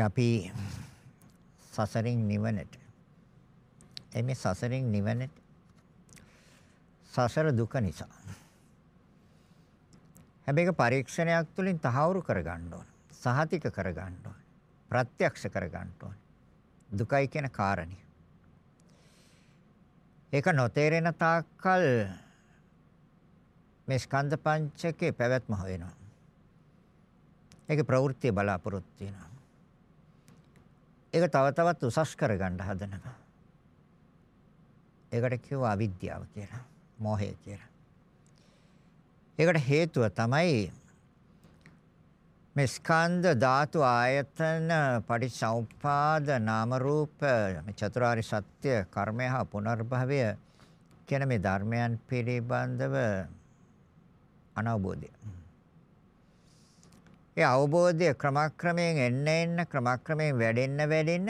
අපි සසරින් නිවනට. එමේ සසරින් නිවනට සසර දුක නිසා. හැබැයි පරීක්ෂණයක් තුලින් තහවුරු කරගන්න ඕන සහතික කරගන්න ඕන ප්‍රත්‍යක්ෂ කරගන්න ඕන. දුකයි කියන කාරණේ ඒක නොතේරෙන තාක්කල් මේ ස්කන්ධ පංචකේ පැවැත්ම හොයනවා. ඒකේ ප්‍රවෘත්ති බලාපොරොත්තු වෙනවා. ඒක තව තවත් උසස් කරගන්න හදනවා. ඒකට කියුවා අවිද්‍යාව කියලා. මෝහය කියලා. ඒකට හේතුව තමයි මේ ස්කන්ධ ධාතු ආයතන පටිච්චසමුප්පාද නාම රූප මේ චතුරාර්ය සත්‍ය කර්මය හා පුනර්භවය කියන මේ ධර්මයන් පිළිබඳව අනවබෝධය. ඒ අවබෝධය ක්‍රමක්‍රමයෙන් එන්න එන්න ක්‍රමක්‍රමයෙන් වැඩෙන්න වැඩෙන්න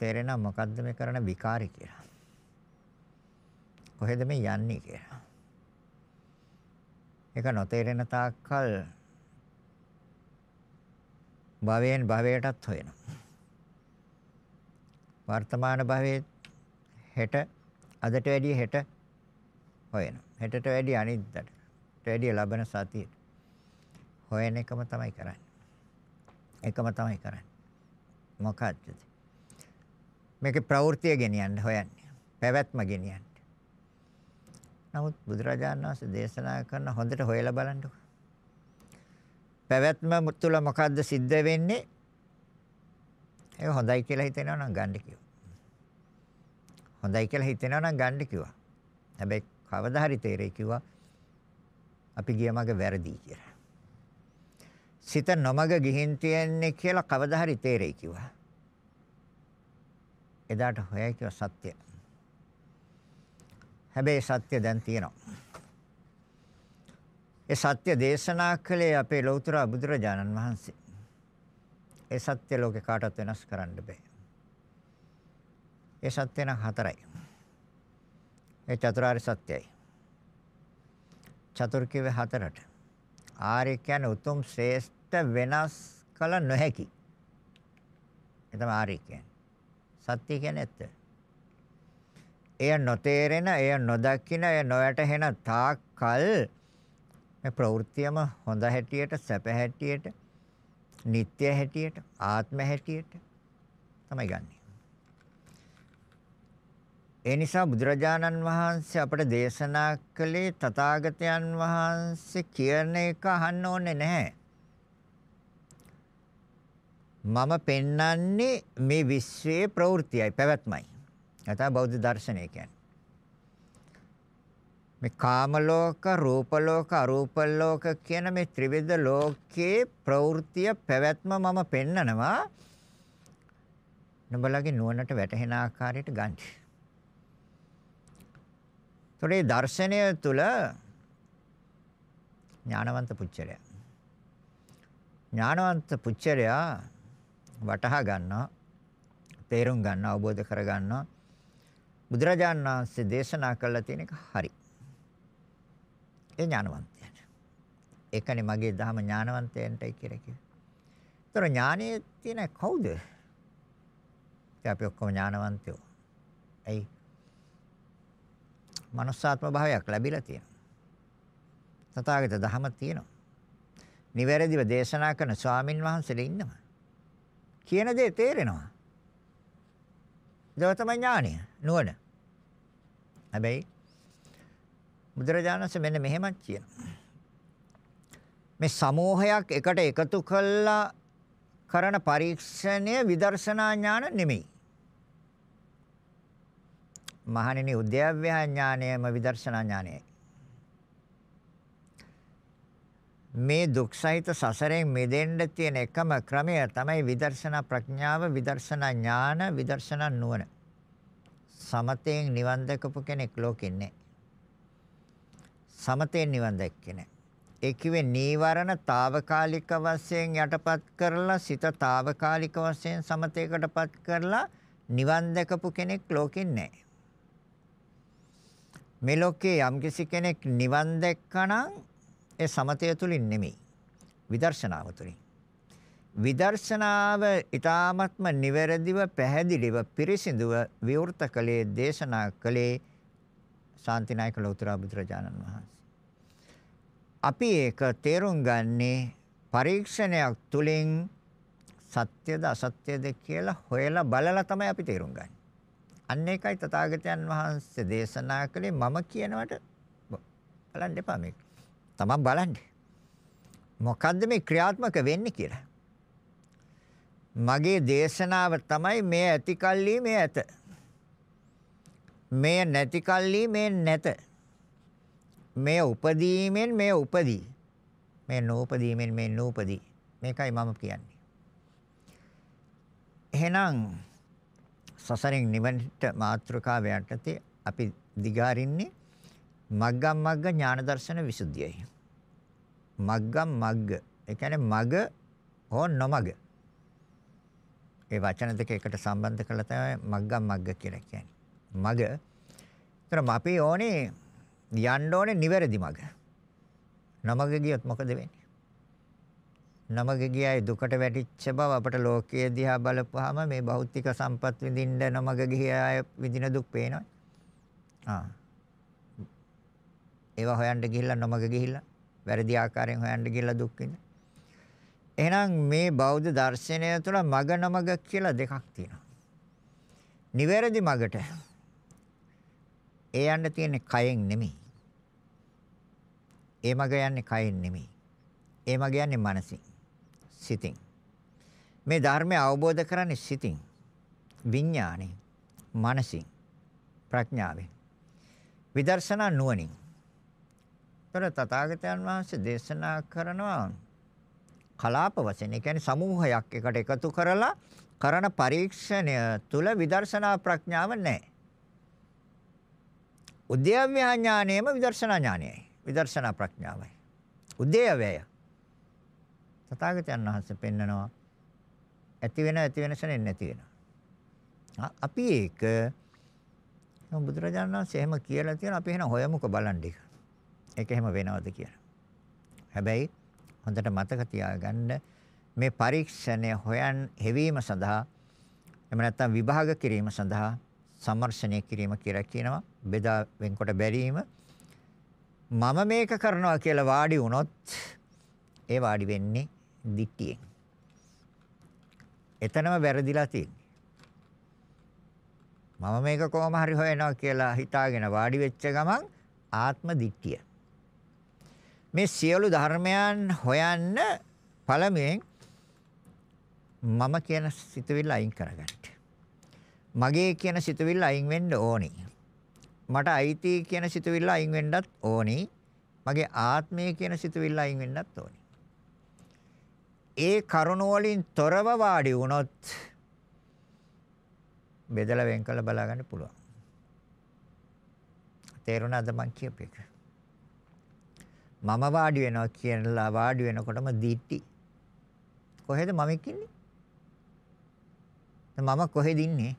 තේරෙනවා මොකද්ද මේ කරන විකාරය කියලා. කොහෙද මේ යන්නේ කියලා. ඒක නොතේරෙන තාක්කල් භවයෙන් භවයටත් හොයනවා. වර්තමාන භවයේ හෙට අදට වැඩිය හෙට හොයනවා. හෙටට වැඩිය අනිද්දාට. වැඩිය ලබන සතියේ හොයන එකම තමයි කරන්නේ. එකම තමයි කරන්නේ. මොකක්ද? මේකේ ප්‍රවෘත්තිය ගෙනියන්න හොයන්නේ. පැවැත්ම ගෙනියන්න. නමුත් බුදුරජාණන් වහන්සේ දේශනා කරන හොඳට හොයලා බලන්නකෝ. පැවැත්ම තුළ මොකද්ද සිද්ධ වෙන්නේ? ඒක හොඳයි කියලා හිතෙනවා නම් ගන්න කිව්වා. හොඳයි කියලා හිතෙනවා නම් ගන්න කිව්වා. හැබැයි කවදා හරි තේරෙයි කිව්වා අපි ගිය මග වැරදි කියලා. සිත නොමග ගිහින් තියන්නේ කියලා කවදා හරි තේරෙයි කිව්වා. එදාට හොයයි කිව්ව සත්‍ය. හැබැයි සත්‍ය දැන් තියෙනවා. ඒ සත්‍ය දේශනා කළේ අපේ ලෞතර බුදුරජාණන් වහන්සේ. ඒ සත්‍ය ලෝකේ කාටවත් වෙනස් කරන්න බෑ. ඒ සත්‍ය නම් හතරයි. ඒ චතුරාර්ය සත්‍යයි. චතුර් කිව්වේ හතරට. ආර්ය කියන්නේ උතුම් ශ්‍රේෂ්ඨ වෙනස් කළ නොහැකි. ඒ තමයි ආර්ය කියන්නේ. සත්‍ය කියන්නේ ඇත්ත. එය නොතේරෙන, එය නොදකින, එය නොයැටහෙන තාක්කල් මේ ප්‍රවෘත්තියම හොඳ හැටියට, සැප හැටියට, නিত্য හැටියට, ආත්ම හැටියට තමයි ගන්නෙ. ඒ නිසා බුදුරජාණන් වහන්සේ අපට දේශනා කළේ තථාගතයන් වහන්සේ කියන එක අහන්න ඕනේ නැහැ. මම පෙන්වන්නේ මේ විශ්වයේ ප්‍රවෘත්තියයි පැවැත්මයි. නැත්නම් බෞද්ධ දර්ශනය කියන්නේ. මේ කාම ලෝක, රූප ලෝක, අරූප ලෝක කියන මේ ත්‍රිවිධ ලෝකයේ ප්‍රවෘත්තිය පැවැත්ම මම පෙන්නනවා. නුඹලගේ නුවණට වැටහෙන ආකාරයට ගන්න. ඒතොරේ දර්ශනය තුල ඥානවන්ත පුච්චරය. ඥානවන්ත පුච්චරයා වටහා ගන්නවා තේරුම් ගන්නවා අවබෝධ කර ගන්නවා බුදුරජාණන් වහන්සේ දේශනා කළා තියෙන එක හරි. ඒ ඥානවන්තයන්. ඒකනේ මගේ ධර්ම ඥානවන්තයන්ටයි කියලා කිව්වේ. ඒතර ඥානයේ තියෙන කවුද? අපි ඔක්කොම ඥානවන්තයෝ. ඇයි? මනුස්සාත්ම භාවයක් ලැබිලා තියෙනවා. තථාගත ධහම තියෙනවා. නිවැරදිව දේශනා කරන ස්වාමින් වහන්සේලා ඉන්නවා. කියන දේ තේරෙනවා. ඒක තමයි ඥානය නුවණ. හැබැයි බුදුරජාණන්සේ මෙන්න මෙහෙමත් කියනවා. මේ සමූහයක් එකට එකතු කළා කරන පරීක්ෂණය විදර්ශනා ඥාන නෙමෙයි. මහණෙනි උද්‍යව්‍ය ඥානයම විදර්ශනා ඥානයයි. මේ දුක් සහිත සසරෙන් මිදෙන්න තියෙන එකම ක්‍රමය තමයි විදර්ශනා ප්‍රඥාව විදර්ශනා ඥාන විදර්ශනා නුවණ. සමතෙන් නිවන් දැකපු කෙනෙක් ලෝකෙ නැහැ සමතෙන් නිවන් දැක්කේ නැහැ ඒ කිව්වේ නීවරණ తాවකාලික වශයෙන් යටපත් කරලා සිත తాවකාලික වශයෙන් සමතේකටපත් කරලා නිවන් දැකපු කෙනෙක් ලෝකෙ නැහැ මේ ලෝකේ යම්කිසි කෙනෙක් නිවන් දැක්කනම් ඒ සමතය තුලින් නෙමෙයි. විදර්ශනාව තුලින්. විදර්ශනාව ඊ타ත්ම නිවැරදිව පැහැදිලිව පිරිසිදුව විවෘත කළේ දේශනා කළේ ශාන්තිනායක ලෞතර බුදුරජාණන් වහන්සේ. අපි ඒක තේරුම් ගන්නේ පරීක්ෂණයක් තුලින් සත්‍යද අසත්‍යද කියලා හොයලා බලලා තමයි අපි තේරුම් ගන්නේ. අන්න ඒකයි තථාගතයන් වහන්සේ දේශනා කළේ මම කියනවට බලන්න එපා මේක. තමන් බලන්න. මොකද්ද මේ ක්‍රියාත්මක වෙන්නේ කියලා. මගේ දේශනාව තමයි මේ ඇති කල්ලි මේ ඇත. මේ නැති කල්ලි මේ නැත. මේ උපදීමෙන් මේ උපදී. මේ නූපදීමෙන් මේ නූපදී. මේකයි මම කියන්නේ. එහෙනම් සසරෙන් නිවනට මාත්‍රකාව යටතේ අපි දිගාරින්නේ මග්ගම් මග්ග ඥාන දර්ශන විසුද්ධියයි. මග්ගම් මග්ග. ඒ කියන්නේ මග හෝ නොමග. ඒ වචන දෙක එකට සම්බන්ධ කරලා තමයි මග්ගම් මග්ග කියලා කියන්නේ. මග. ඒතර අපි ඕනේ යන්න ඕනේ නිවැරදි මග. නමග ගියොත් මොකද වෙන්නේ? නමග ගියයි දුකට වැටිච්ච බව අපට ලෝකයේ දිහා බලපුවාම මේ භෞතික සම්පත් විඳින්න නමග ගිය අය විඳින දුක් පේනවා. ආ. ඒවා හොයන්න ගිහිල්ලා නමග ගිහිල්ලා වැරදි ආකාරයෙන් හොයන්න ගිහිල්ලා දුක් විඳින. එහෙනම් මේ බෞද්ධ දර්ශනය තුළ මග නමග කියලා දෙකක් තියෙනවා. නිවැරදි මගට ඒ යන්න තියෙන්නේ කයෙන් නෙමෙයි. ඒ මග යන්නේ කයෙන් නෙමෙයි. ඒ මග යන්නේ මනසින්. සිතින්. මේ ධර්මය අවබෝධ කරන්නේ සිතින්. විඥාණයෙන්, මනසින්, ප්‍රඥාවෙන්. විදර්ශනා නුවණින්. ତර තථාගතයන් වහන්සේ දේශනා කරනවා කලාප වශයෙන් ඒ කියන්නේ සමූහයක් එකට එකතු කරලා කරන පරීක්ෂණය තුල විදර්ශනා ප්‍රඥාව නැහැ. උද්‍යව්‍ය ඥානයම විදර්ශනා ඥානයයි. විදර්ශනා ප්‍රඥාවයි. උද්‍යවය. තථාගතයන් වහන්සේ පෙන්නනවා ඇති වෙන ඇති වෙනසෙන් නැති වෙන. අපි ඒක බුදුරජාණන් වහන්සේ එහෙම කියලා තියෙන අපි එහෙනම් හොයමුක බලන්න ඒක. ඒක එහෙම වෙනවද කියලා. හැබැයි හොඳට මතක තියාගන්න මේ පරීක්ෂණය හොයන් හෙවීම සඳහා එහෙම නැත්නම් විභාග කිරීම සඳහා සමර්ෂණය කිරීම කියලා කියනවා. බෙදා වෙන්කොට බැරීම. මම මේක කරනවා කියලා වාඩි වුණොත් ඒ වාඩි වෙන්නේ දික්තියෙන් එතනම වැරදිලා තියෙන්නේ. මම මේක කොහොම හරි හොයනවා කියලා හිතාගෙන වාඩි වෙච්ච ගමන් ආත්ම දික්තිය මේ සියලු ධර්මයන් හොයන්න පළමුවෙන් මම කියන සිතුවිල්ල අයින් කරගන්න. මගේ කියන සිතුවිල්ල අයින් වෙන්න ඕනි. මට අයිති කියන සිතුවිල්ල අයින් වෙන්නත් ඕනි. මගේ ආත්මය කියන සිතුවිල්ල අයින් වෙන්නත් ඕනි. ඒ කරුණ වලින් තොරව වාඩි වුණොත් බෙදලා වෙන් කළ බලා ගන්න පුළුවන්. තේරුණාද මං කියපේක? මම වාඩි වෙනවා කියලා වාඩි වෙනකොටම දිටි. කොහෙද මම ඉන්නේ? මම කොහෙද ඉන්නේ?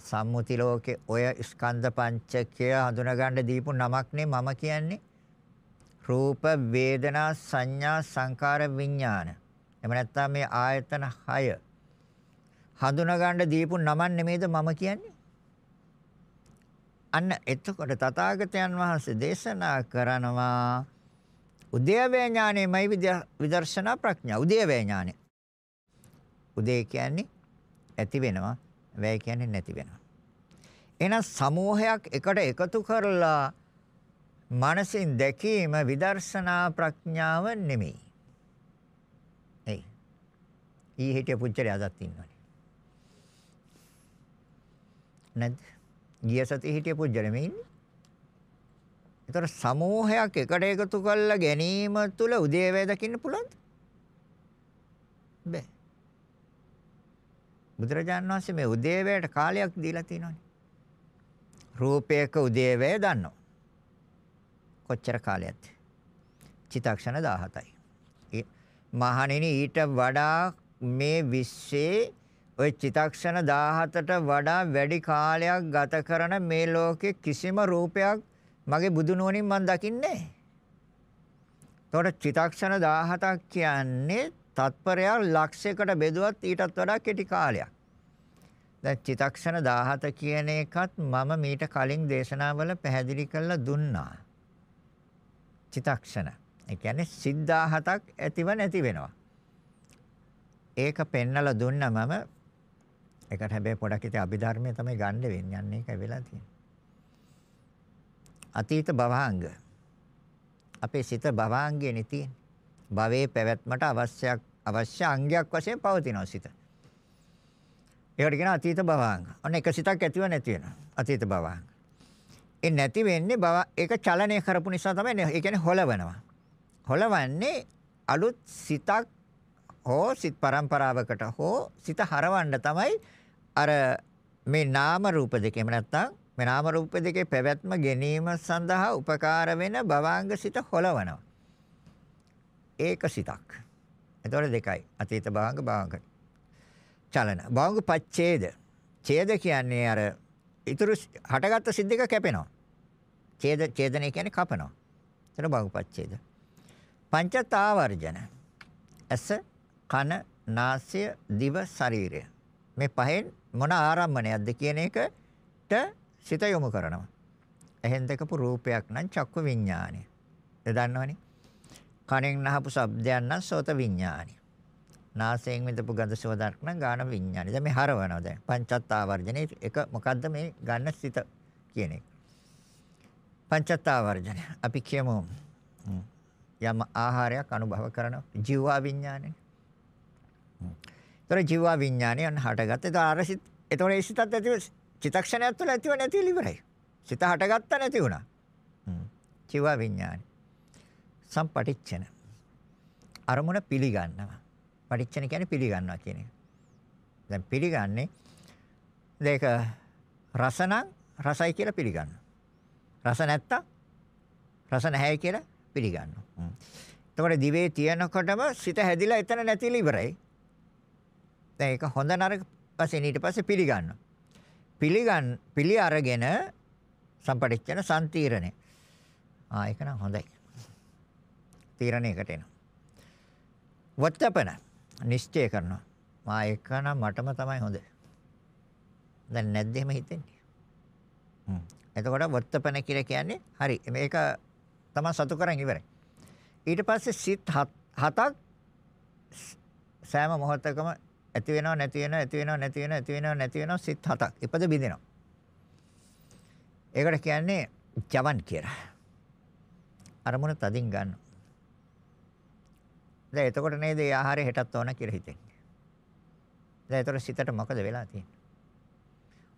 සම්මුති ලෝකේ ඔය ස්කන්ධ පංචකය හඳුනගන්න දීපු නමක් නේ මම කියන්නේ. රූප වේදනා සංඥා සංකාර විඥාන. එහෙම නැත්නම් මේ ආයතන 6 හඳුනගන්න දීපු නමක් නෙමෙයිද මම කියන්නේ? අන්න එතකොට තථාගතයන් වහන්සේ දේශනා කරනවා උදේවැ ඥානෙමයි විදර්ශනා ප්‍රඥා උදේවැ ඥානෙ. උදේ කියන්නේ ඇති වෙනවා, වැය කියන්නේ නැති වෙනවා. එහෙනම් සමූහයක් එකට එකතු කරලා මනසින් දැකීම විදර්ශනා ප්‍රඥාව නෙමෙයි. එයි. ඊ හිටිය පුච්චරය අදත් ඉන්නවනේ. නැද්ද? ගිය සතියේ හිටිය පුජ්‍යලෙම ඉන්නේ. ඒතර සමූහයක් එකට එකතු කරලා ගැනීම තුල උදේවැය දකින්න පුළුවන්ද? බෑ. බුදුරජාණන් වහන්සේ මේ උදේවැයට කාලයක් දීලා තියෙනවානේ. රූපයක උදේවැය දන්නවා. කොච්චර කාලයක්ද? චිත්තක්ෂණ 17යි. මහණෙනි ඊට වඩා මේ විශ්වයේ ওই චිතක්ෂණ 17ට වඩා වැඩි කාලයක් ගත කරන මේ ලෝකේ කිසිම රූපයක් මගේ බුදු නුවණින් මම දකින්නේ එතකොට චිතක්ෂණ 17ක් කියන්නේ තත්පරයක් ලක්ෂයකට බෙදුවත් ඊටත් වඩා කෙටි කාලයක්. දැන් චිතක්ෂණ 17 කියන එකත් මම මීට කලින් දේශනාවල පැහැදිලි කරලා දුන්නා. චිතක්ෂණ. ඒ කියන්නේ සිත් 17ක් ඇතිව නැති වෙනවා. ඒක පෙන්නලා දුන්නා මම. ඒකට හැබැයි පොඩක් ඉතින් අභිධර්මයේ තමයි ගන්න වෙන්නේ. යන්නේ ඒකයි වෙලා තියෙන්නේ. අතීත භවාංග. අපේ සිත භවාංගයේ නෙති. භවයේ පැවැත්මට අවශ්‍ය අවශ්‍ය අංගයක් වශයෙන් පවතිනවා සිත. ඒකට කියන අතීත භවාංග. ඔන්න එක සිතක් ඇතිව නැති වෙනවා. අතීත භවාංග. ඒ නැති වෙන්නේ භව ඒක චලනය කරපු නිසා තමයි ඒ කියන්නේ හොලවනවා. හොලවන්නේ අලුත් සිතක් හෝ සිත් પરම්පරාවකට හෝ සිත හරවන්න තමයි අර මේ නාම රූප දෙකේම නැත්තම් මේ නාම රූප දෙකේ පැවැත්ම ගැනීම සඳහා උපකාර වෙන භවාංග සිත හොලවනවා. ඒක සිතක්. එතකොට දෙකයි. අතීත භවාංග භවාංග. චලන. භවාංග පච්ඡේද. ඡේද කියන්නේ අර ඊතුරු හටගත්ත සිද්දක කැපෙනවා. ඡේද ඡේදනය කියන්නේ කපනවා. එතන භවාංග පච්ඡේද. පංචතාවර්ජන. ඇස, කන, නාසය, දිව, ශරීරය. මේ පහෙන් මොන ආරම්මණයක්ද කියන එකට සිත යොමු කරනවා. එහෙන් දැකපු රූපයක් නම් චක්කු විඥානය. ඒ දන්නවනේ. කනෙන් අහපු ශබ්දයක් නම් සෝත විඥානය. නාසයෙන් විඳපු ගඳ සුවඳක් නම් ගාන විඥානය. දැන් මේ හරවනවා දැන්. පංචත්තාවර්ජනේ එක මොකද්ද මේ ගන්න සිත කියන එක. පංචත්තාවර්ජන. අපි කියමු යම් ආහාරයක් අනුභව කරන ජීවා විඥානය. ඒතර ජීවා විඥානය අන්න හටගත්ත. ඒතර අර සිත් ඒතර ඒ සිතත් ඇතිව චිතක්ෂණයක් තුළ ඇතිව නැතිව ඉවරයි. සිත හටගත්ත නැති වුණා. ජීවා විඥානය. සම්පටිච්ඡන. අරමුණ පිළිගන්නවා. පටිච්චන කියන්නේ පිළිගන්නවා කියන එක. දැන් පිළිගන්නේ දෙක රසනම් රසයි කියලා පිළිගන්නවා. රස නැත්තම් රස නැහැයි කියලා පිළිගන්නවා. එතකොට දිවේ තියනකොටම සිත හැදිලා එතන නැතිලා ඉවරයි. දැන් ඒක හොඳ නරක වශයෙන් ඊට පස්සේ පිළිගන්නවා. පිළිගන් පිළි අරගෙන සම්පටිච්චන සම්තීරණය. ආ ඒක නම් හොඳයි. තීරණයකට එනවා. වත්තපන නිශ්චය කරනවා. මා එක නම් මටම තමයි හොඳ. දැන් නැද්ද එහෙම හිතෙන්නේ? හ්ම්. එතකොට වත්තපන කියලා කියන්නේ හරි මේක තමයි සතු කරන් ඉවරයි. ඊට පස්සේ සිත් හතක් සෑම මොහොතකම ඇති වෙනව නැති වෙනව ඇති වෙනව නැති වෙනව ඇති වෙනව නැති වෙනව සිත් හතක් ඉපද බිඳිනවා. ඒකට කියන්නේ ජවන් කියලා. අරමුණ තදින් ගන්නවා. දැන් එතකොට නේද ඒ ආහාරය හෙටත් ඕන කියලා හිතෙන්නේ. දැන් එතකොට සිතට මොකද වෙලා තියෙන්නේ?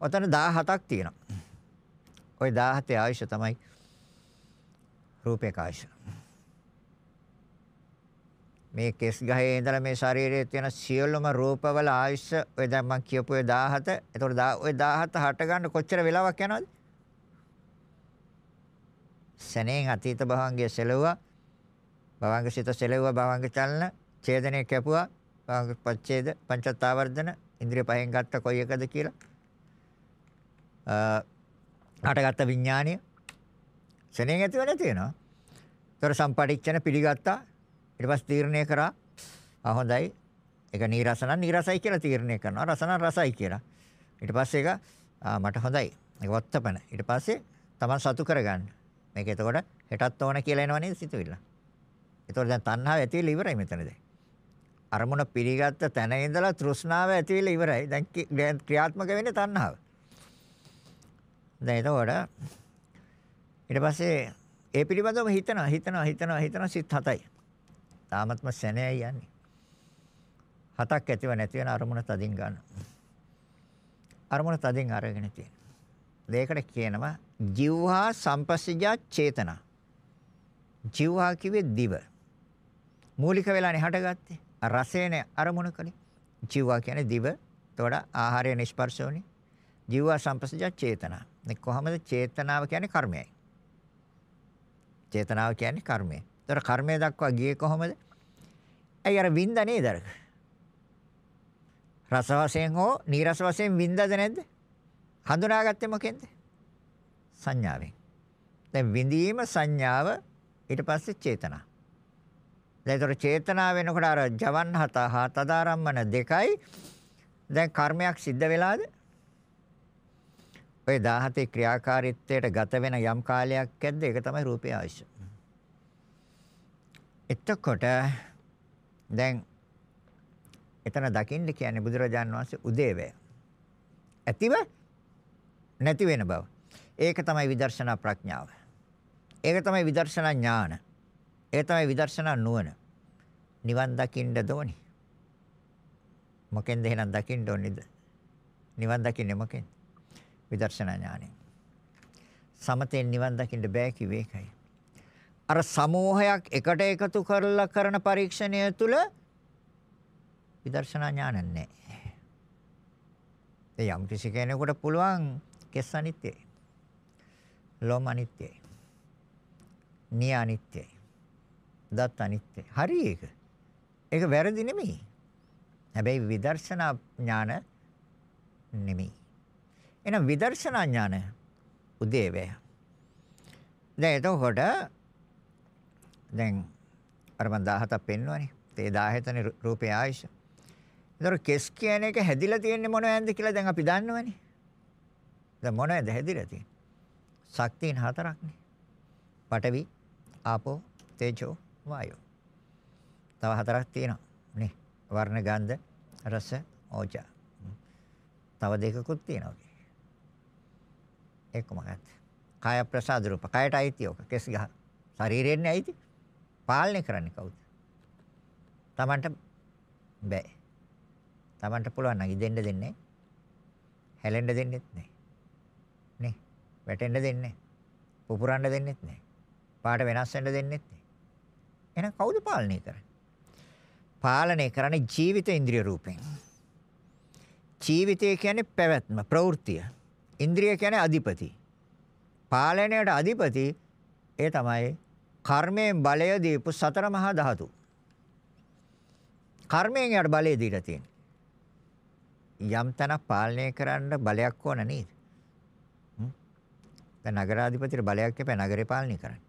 ඔතන 17ක් තියෙනවා. ওই 17 ආයුෂ තමයි රූපේ ආයුෂ. මේ කෙස් ගහේ ඉඳලා මේ ශරීරයේ තියෙන සියලුම රූපවල ආයුෂ ඔය දැන් මම කියපු ඔය 17 එතකොට ඔය 17 හට ගන්න කොච්චර වෙලාවක් යනවද? සෙනෙන් අතීත භවංගයේ සෙලුවා භවංග සිත සෙලෙව්වා භවංග චලන ඡේදනය කැපුවා භවංග පච්ඡේද පංචත්තාවර්ධන ඉන්ද්‍රිය පහෙන් ගත්ත කොයි එකද කියලා අ හටගත්ත විඥානීය සෙනෙන් ඇතිව නැති වෙනවා. ତොර සම්පටිච්ඡන පිළිගත්තා ඊට පස්සේ තීරණය කරා ආ හොඳයි ඒක නීරස නම් නීරසයි කියලා තීරණය කරනවා රස නම් රසයි කියලා. ඊට පස්සේ ඒක මට හොඳයි. ඒක වත්තපන. ඊට පස්සේ තමන් සතු කරගන්න. මේක එතකොට හෙටත් ඕන කියලා එනවා නේද සිතුවිල්ල. ඒතකොට දැන් තණ්හාව ඇති වෙලා ඉවරයි මෙතන දැන්. අරමුණ පිළිගත්ත තැන ඉඳලා තෘෂ්ණාව ඇති වෙලා ඉවරයි. දැන් ක්‍රියාත්මක වෙන්නේ තණ්හාව. දැන් එතකොට ඊට පස්සේ ඒ පිළිබඳව හිතනවා හිතනවා හිතනවා හිතනවා සිත් හතයි. තාමත්ම සැනයයි යන්නේ. හතක් ඇතිව නැති වෙන අරමුණ තදින් ගන්න. අරමුණ තදින් අරගෙන තියෙන. දෙයකට කියනවා ජීවහා සම්පස්සජා චේතනා. ජීවහා කිව්වේ දිව. මූලික වෙලානේ හටගත්තේ. රසේනේ අරමුණ කලේ. ජීවා කියන්නේ දිව. එතකොට ආහාරය නිස්පර්ශ වුනේ. ජීවා සම්පස්සජ චේතනා. මේ කොහොමද චේතනාව කියන්නේ කර්මයයි. චේතනාව කියන්නේ කර්මය. ඒතර කර්මය දක්වා ගියේ කොහොමද? ඇයි අර වින්ද නේද අර? රස වශයෙන් හෝ නීරස වශයෙන් වින්දද නැද්ද? හඳුනාගත්තේ මොකෙන්ද? සංඥාවෙන්. දැන් විඳීම සංඥාව ඊට පස්සේ චේතනා. ඒතර චේතනා වෙනකොට අර ජවන් හත හා තදාරම්මන දෙකයි දැන් කර්මයක් සිද්ධ වෙලාද? ඔය 17 ක්‍රියාකාරීත්වයට ගත වෙන යම් කාලයක් ඇද්ද ඒක තමයි රූපේ ආයශ. එතකොට දැන් එතන දකින්න කියන්නේ බුදුරජාන් වහන්සේ උදේවැය. ඇතිව නැති වෙන බව. ඒක තමයි විදර්ශනා ප්‍රඥාව. ඒක තමයි විදර්ශනා ඥාන. ඒක තමයි විදර්ශනා නුවණ. නිවන් දකින්න දෝනි. මොකෙන්ද එහෙනම් දකින්න ඕනේද? නිවන් දකින්නේ මොකෙන්ද? විදර්ශනා ඥානෙ. සමතෙන් නිවන් දකින්න බෑ කිව්වේ ඒකයි. අර සමෝහයක් එකට එකතු කරලා කරන පරීක්ෂණය තුල විදර්ශනා ඥාන නැහැ. ඒ යම් කිසි කෙනෙකුට පුළුවන් කෙස් අනිත්‍යයි. ලොම් අනිත්‍යයි. නිය අනිත්‍යයි. දත් අනිත්‍යයි. හරි ඒක. ඒක වැරදි නෙමෙයි. හැබැයි විදර්ශනා ඥාන නෙමෙයි. එහෙනම් විදර්ශනා ඥාන උදේවැය. දැන් එතකොට දැන් අර මම 17ක් පෙන්වන්නේ. ඒ 17නේ රූපේ ආයශ. ඒතර කෙස් කියන එක හැදිලා තියෙන්නේ මොනවද කියලා දැන් අපි දන්නවනේ. දැන් මොනවද හැදිලා තියෙන්නේ? ශක්තියන් හතරක්නේ. පඨවි, ආපෝ, තේජෝ, වායෝ. තව හතරක් තියෙනවා නේ. වර්ණ, ගන්ධ, රස, ඕජා. තව දෙකකුත් තියෙනවා. ඒක මොකක්ද? කාය ප්‍රසාද රූප. කායට අයිති ඔක. කෙස් ගහ. ශරීරෙන්නේ අයිති. පාලනය කරන්නේ කවුද? Tamanට බෑ. Tamanට පුළුවන් නම් ඉදෙන්න දෙන්නේ. හැලෙන්න දෙන්නෙත් නෑ. නේ. වැටෙන්න දෙන්නේ. පුපුරන්න දෙන්නෙත් නෑ. පාට වෙනස් වෙන්න දෙන්නෙත් නෑ. එහෙනම් කවුද පාලනය කරන්නේ? පාලනය කරන්නේ ජීවිත ඉන්ද්‍රිය රූපෙන්. ජීවිතය කියන්නේ පැවැත්ම, ප්‍රවෘත්තිය. ඉන්ද්‍රිය කියන්නේ අධිපති. පාලනයට අධිපති ඒ තමයි කර්මයෙන් බලය දීපු සතර මහා ධාතු. කර්මයෙන් යට බලය දීලා තියෙන්නේ. යම් තැනක් පාලනය කරන්න බලයක් ඕන නේද? දැන් නගරාධිපතිට බලයක් එපේ නගරේ පාලනය කරන්න.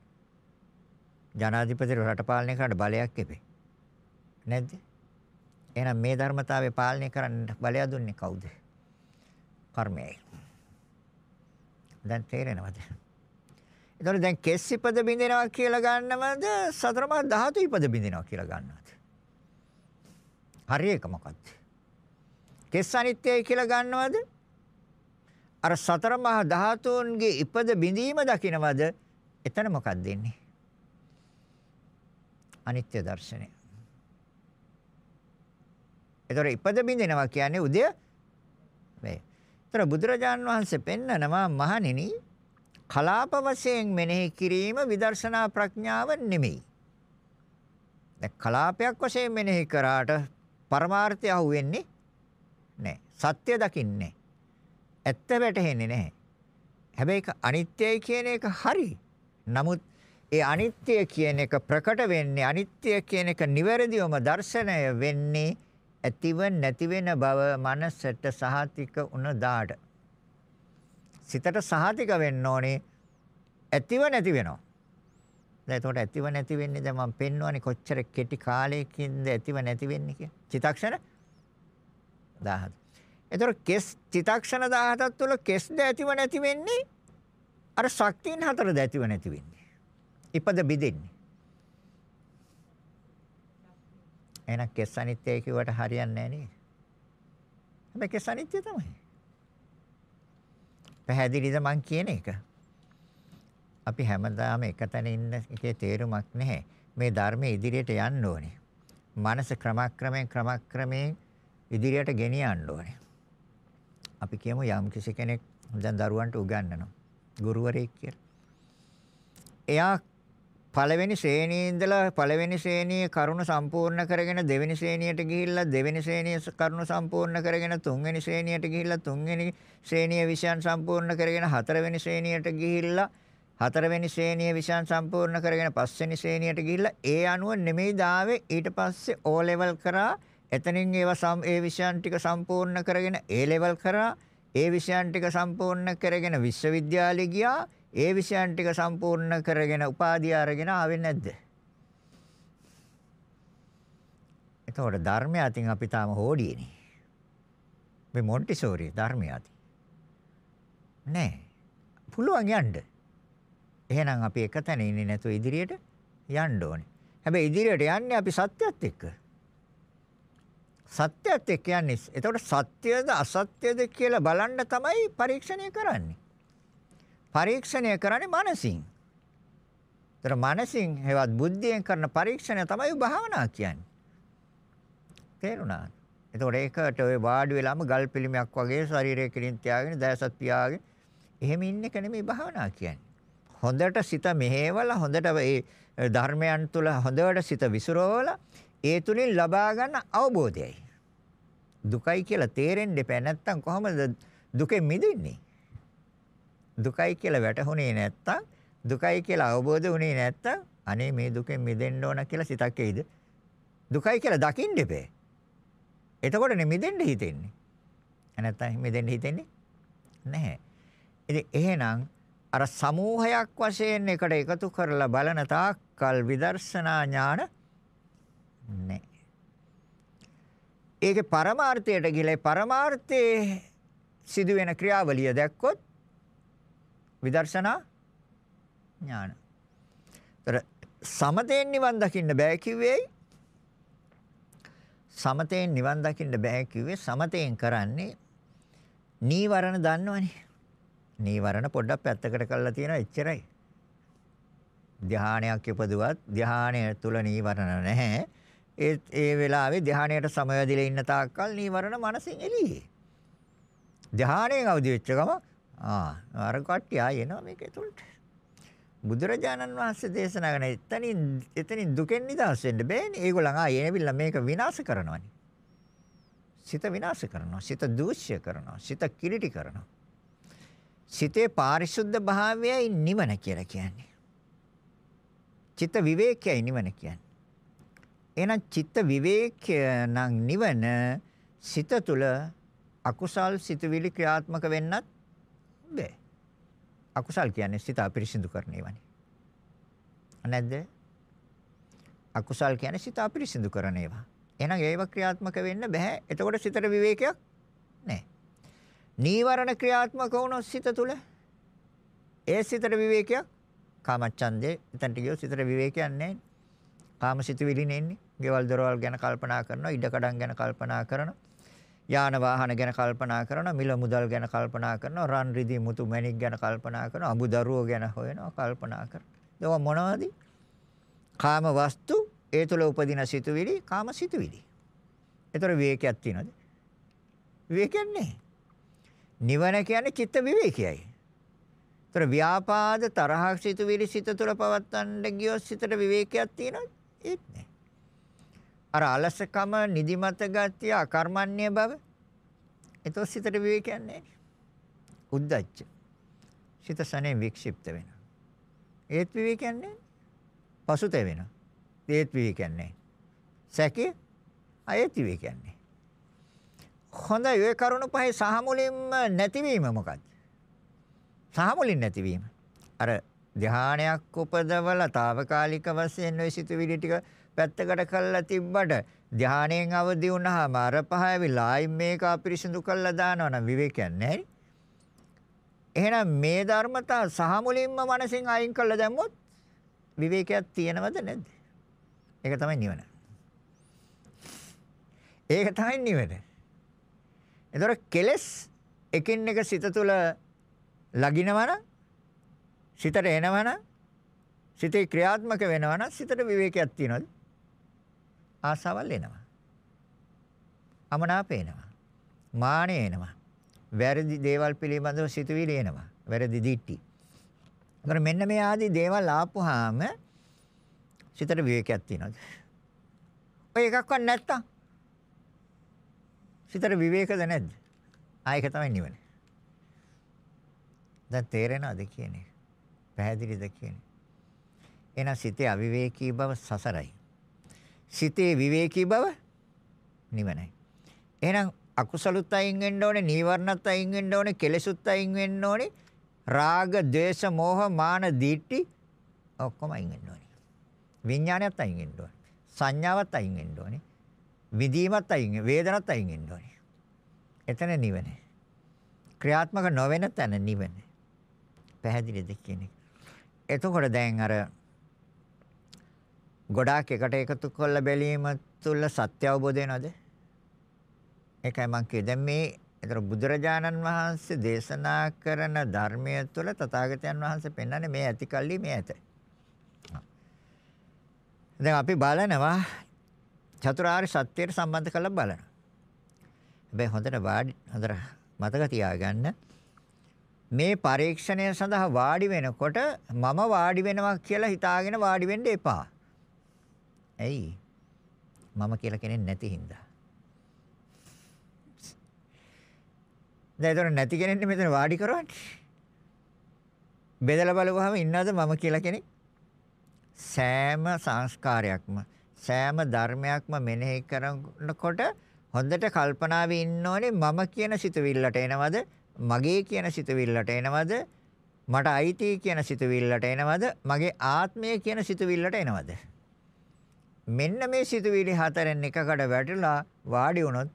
ජනාධිපතිට රට පාලනය කරන්න බලයක් එපේ. නැද්ද? එහෙනම් මේ ධර්මතාවය පාලනය කරන්න බලය දුන්නේ කවුද? කර්මයයි. දැන් තේරෙනවද? එතකොට දැන් කෙස් ඉපද බින්දිනවා කියලා ගන්නවද සතරමා ධාතු ඉපද බින්දිනවා කියලා ගන්නවද? හරි එක මොකක්ද? කෙස් අනිත්‍යයි කියලා ගන්නවද? අර සතර මහා ධාතුන්ගේ ඉපද බිඳීම දකින්නවද? එතන මොකක්ද දෙන්නේ? අනිත්‍ය දර්ශනය. ඒතර ඉපද බින්දිනවා කියන්නේ උදය වේ. ඒතර බුදුරජාන් වහන්සේ පෙන්නනවා මහණෙනි කලාප වශයෙන් මෙනෙහි කිරීම විදර්ශනා ප්‍රඥාව නෙමෙයි. දැන් කලාපයක් වශයෙන් මෙනෙහි කරාට පරමාර්ථය අහුවෙන්නේ නැහැ. සත්‍ය දකින්නේ. ඇත්ත වැටහෙන්නේ නැහැ. හැබැයි ඒක අනිත්‍යයි කියන එක හරි. නමුත් ඒ අනිත්‍ය කියන එක ප්‍රකට වෙන්නේ අනිත්‍ය කියන එක නිවැරදිවම දර්ශනය වෙන්නේ ඇතිව නැති වෙන බව මනසට සහතික වුණ දාට. සිතට සහතික වෙන්න ඕනේ ඇතිව නැති වෙනවා. දැන් එතකොට ඇතිව නැති වෙන්නේ දැන් මම පෙන්වන්නේ කොච්චර කෙටි කාලයකින්ද ඇතිව නැති වෙන්නේ කියලා. චිතක්ෂණ 17. එතකොට කෙස් චිතක්ෂණ 17ක් තුළ කෙස්ද ඇතිව නැති වෙන්නේ අර ශක්තියන් හතරද ඇතිව නැති වෙන්නේ. ඉපද බිදෙන්නේ. එහෙනම් කෙස් අනිත්‍යයි කිව්වට හරියන්නේ නැහැ නේද? හැබැයි කෙස් අනිත්‍ය තමයි. පැහැදිලිද මං කියන එක? අපි හැමදාම එකතැන ඉන්න එකේ තේරුමක් නැහැ. මේ ධර්මයේ ඉදිරියට යන්න ඕනේ. මනස ක්‍රමක්‍රමයෙන් ක්‍රමක්‍රමයෙන් ඉදිරියට ගෙනියන්න ඕනේ. අපි කියමු යම් කිසි කෙනෙක් දැන් දරුවන්ට උගන්වනවා. ගුරුවරයෙක් කියලා. එයා පළවෙනි ශ්‍රේණියේ ඉඳලා පළවෙනි ශ්‍රේණියේ කරුණ සම්පූර්ණ කරගෙන දෙවෙනි ශ්‍රේණියට ගිහිල්ලා දෙවෙනි ශ්‍රේණියේ කරුණ සම්පූර්ණ කරගෙන තුන්වෙනි ශ්‍රේණියට ගිහිල්ලා තුන්වෙනි ශ්‍රේණියේ විෂයන් සම්පූර්ණ කරගෙන හතරවෙනි ශ්‍රේණියට ගිහිල්ලා හතරවෙනි ශ්‍රේණියේ විෂයන් සම්පූර්ණ කරගෙන පස්වෙනි ශ්‍රේණියට ගිහිල්ලා ඒ අනුව නෙමෙයි දාවේ ඊට පස්සේ O level කරා. එතනින් ඒවා ඒ විෂයන් ටික සම්පූර්ණ කරගෙන A level කරා. ඒ විෂයන් ටික සම්පූර්ණ කරගෙන විශ්වවිද්‍යාලෙ ගියා. ඒ විෂයන් ටික සම්පූර්ණ කරගෙන උපාධිය අරගෙන ආවේ නැද්ද? එතකොට ධර්මය අතින් අපි තාම හෝඩියනේ. මේ මොන්ටිසෝරි ධර්මය අතින්. නෑ. පුළුවන් යන්න. එහෙනම් අපි එක තැන ඉන්නේ නැතුව ඉදිරියට යන්න ඕනේ. හැබැයි ඉදිරියට යන්නේ අපි සත්‍යයත් එක්ක. සත්‍යයත් එක්ක යන්නේ. එතකොට සත්‍යද අසත්‍යද කියලා බලන්න තමයි පරීක්ෂණය කරන්නේ. පරීක්ෂණය කරන්නේ මනසින්. ඒතර මනසින් හේවත් බුද්ධියෙන් කරන පරීක්ෂණය තමයි භාවනා කියන්නේ. තේරුණාද? එතකොට ඒකට ඔය වාඩි වෙලාම ගල් පිළිමයක් වගේ ශරීරය කෙලින් තියාගෙන දැසත් පියාගෙන එහෙම ඉන්න එක නෙමෙයි භාවනා කියන්නේ. හොඳට සිත මෙහෙवला හොඳට ඒ ධර්මයන් තුල හොඳට සිත විසිරවලා ඒ තුලින් ලබා ගන්න අවබෝධයයි. දුකයි කියලා තේරෙන්න එපා නැත්තම් කොහොමද දුකෙන් මිදෙන්නේ? දුකයි කියලා වැටහුනේ නැත්තම් දුකයි කියලා අවබෝධ වුණේ නැත්තම් අනේ මේ දුකෙන් මිදෙන්න ඕන කියලා සිතක් එයිද? දුකයි කියලා දකින්න එපා. එතකොටනේ මිදෙන්න හිතෙන්නේ. නැත්තම් මිදෙන්න හිතෙන්නේ නැහැ. ඉතින් එහෙනම් අර සමූහයක් වශයෙන් එකට එකතු කරලා බලන තාක්කල් විදර්ශනා ඥාන නැහැ. ඒකේ පරමාර්ථයට ගිහලා පරමාර්ථයේ සිදුවෙන ක්‍රියාවලිය දැක්කොත් විදර්ශනා ඥාන. ତර සමතෙන් නිවන් දකින්න බෑ කිව්වේ සමතෙන් නිවන් දකින්න බෑ කිව්වේ සමතෙන් කරන්නේ නීවරණ දන්නවනේ. නීවරණ පොඩ්ඩක් පැත්තකට කරලා තියෙනවා එච්චරයි. ධානයක් ඉපදුවත් ධානය තුල නීවරණ නැහැ. ඒ ඒ වෙලාවේ ධානයට සමවැදිලා ඉන්න තාක්කල් නීවරණ මනසින් එළියේ. ධානයෙන් අවදි වෙච්ච ගම ආ අර කට්ටිය ආයෙනවා මේක ඇතුළට. බුදුරජාණන් වහන්සේ දේශනා කරන එතනින් එතනින් දුකෙන් නිදහස් වෙන්න බෑනේ. ඒගොල්ලන් ආයෙ එනවිල්ලා මේක විනාශ කරනවානේ. සිත විනාශ කරනවා. සිත දූෂ්‍ය කරනවා. සිත කිලිටි කරනවා. සිතේ පාරිශුද්ධ භාවයයි නිවන කියලා කියන්නේ. චිත්ත විවේකයයි නිවන කියන්නේ. එහෙනම් චිත්ත විවේකය නම් නිවන සිත තුළ අකුසල් සිතුවිලි ක්‍රියාත්මක වෙන්නත් බෑ. අකුසල් කියන්නේ සිත අපිරිසිදු කරන ඒවානේ. නැද්ද? අකුසල් කියන්නේ සිත අපිරිසිදු කරන ඒවා. එහෙනම් ඒව ක්‍රියාත්මක වෙන්න බෑ. එතකොට සිතට විවේකයක් නැහැ. නීවරණ ක්‍රියාත්මක වුණොත් සිත තුළ ඒ සිතට විවේකයක් කාමච්ඡන්දේ එතනට ගියොත් සිතට විවේකයක් නැහැ. කාමසිතුවිලි නෙන්නේ. ගෙවල් දොරවල් ගැන කල්පනා කරනවා, ඉඩකඩම් ගැන කල්පනා කරනවා. යාන වාහන ගැන කල්පනා කරනවා, මිල මුදල් ගැන කල්පනා කරනවා, රන් රිදී මුතු මැණික් ගැන කල්පනා කරනවා, අඹ දරුවෝ ගැන හොයනවා, කල්පනා කරනවා. ඒවා මොනවද? කාම වස්තු, ඒ තුළ උපදින සිතුවිලි, කාම සිතුවිලි. ඒතර විවේකයක් තියනද? විවේකයක් නැහැ. නිවන කියන්නේ චිත්ත විවේකයයි. ඒතර ව්‍යාපාද තරහක් සිතුවිලි සිත තුළ පවත්තන්න ගියොත් සිතට විවේකයක් තියෙනවද? ඒත් නැහැ. අර අලසකම, නිදිමත ගතිය, අකර්මණ්‍ය බව. එතකොට සිතට විවේකයක් නැහැ. උද්දච්ච. සිත සනේ වික්ෂිප්ත වෙනවා. ඒත් විවේකයක් නැහැ. පසුතැ වෙනවා. ඒත් විවේකයක් නැහැ. සැකේ අයත් විවේකයක් නැහැ. හොඳයි ඔය කරුණු පහේ සහමුලින්ම නැතිවීම මොකක්ද? සහමුලින් නැතිවීම. අර ධානයක් උපදවලා తాවකාලික වශයෙන් ওই සිතුවිලි ටික පැත්තකට කළා තිබ්බට ධානයෙන් අවදි වුණාම අර පහ ඇවිල්ලා ආයි මේක අපිරිසිදු කළා දානවා නම් විවේකයක් නැහැ. එහෙනම් මේ ධර්මතා සහ මුලින්ම මනසින් අයින් කළා දැම්මොත් විවේකයක් තියෙනවද නැද්ද? ඒක තමයි නිවන. ඒක තමයි නිවන. එතකොට කෙලස් එකින් එක සිත තුළ ලගිනවනම් සිතට එනවනම් සිතේ ක්‍රියාත්මක වෙනවනම් සිතට විවේකයක් තියනවද? ආසාවල් එනවා. අමනාප එනවා. මානෙ එනවා. වැරදි දේවල් පිළිබඳව සිතුවිලි එනවා. වැරදි දිට්ටි. ඒතර මෙන්න මේ ආදී දේවල් ආපුවාම සිතට විවේකයක් තියනවද? ඔය එකක්වත් නැත්තම් සිතට විවේකද නැද්ද? ආ ඒක තමයි නිවන. දැන් තේරෙනවද කියන්නේ? පැහැදිලිද කියන්නේ? එහෙනම් සිතේ අවිවේකී බව සසරයි. සිතේ විවේකී බව නිවනයි. එහෙනම් අකුසලුත් අයින් වෙන්න ඕනේ, නීවරණත් අයින් වෙන්න ඕනේ, කෙලෙසුත් අයින් වෙන්න ඕනේ. රාග, ద్వේෂ, මෝහ, මාන, දිට්ටි ඔක්කොම අයින් වෙන්න ඕනේ. විඥානයත් අයින් වෙන්න ඕනේ. සංඥාවත් අයින් වෙන්න ඕනේ. විදීමත් අයින් වේදනත් අයින් වෙන්න ඕනේ. එතන නිවන. ක්‍රියාත්මක නොවන තැන නිවන. පැහැදිලිද කියන්නේ. එතකොට දැන් අර ගොඩාක් එකට එකතු කරලා බැලීම තුළ සත්‍ය අවබෝධ වෙනවද? ඒකයි මම කියේ. දැන් මේ ඒතර බුදුරජාණන් වහන්සේ දේශනා කරන ධර්මය තුළ තථාගතයන් වහන්සේ පෙන්වන්නේ මේ ඇති කල්ලි මේ ඇත. දැන් අපි බලනවා චතුරාර්ය සත්‍යයට සම්බන්ධ කරලා බලනවා. හැබැයි හොඳට වාඩි හොඳට මතක තියාගන්න මේ පරීක්ෂණය සඳහා වාඩි වෙනකොට මම වාඩි වෙනවා කියලා හිතාගෙන වාඩි වෙන්න එපා. ඇයි? මම කියලා කෙනෙක් නැති හින්දා. දැන් ඒතර නැති කෙනෙක් මෙතන වාඩි කරවන්නේ. බෙදලා බලුවහම ඉන්නවද මම කියලා කෙනෙක්? සෑම සංස්කාරයක්ම සෑම ධර්මයක්ම මෙනෙහි කරනකොට හොඳට කල්පනාවේ ඉන්න ඕනේ මම කියන සිතුවිල්ලට එනවද මගේ කියන සිතුවිල්ලට එනවද මට අයිති කියන සිතුවිල්ලට එනවද මගේ ආත්මය කියන සිතුවිල්ලට එනවද මෙන්න මේ සිතුවිලි හතරෙන් එකකට වැටලා වාඩි වුණොත්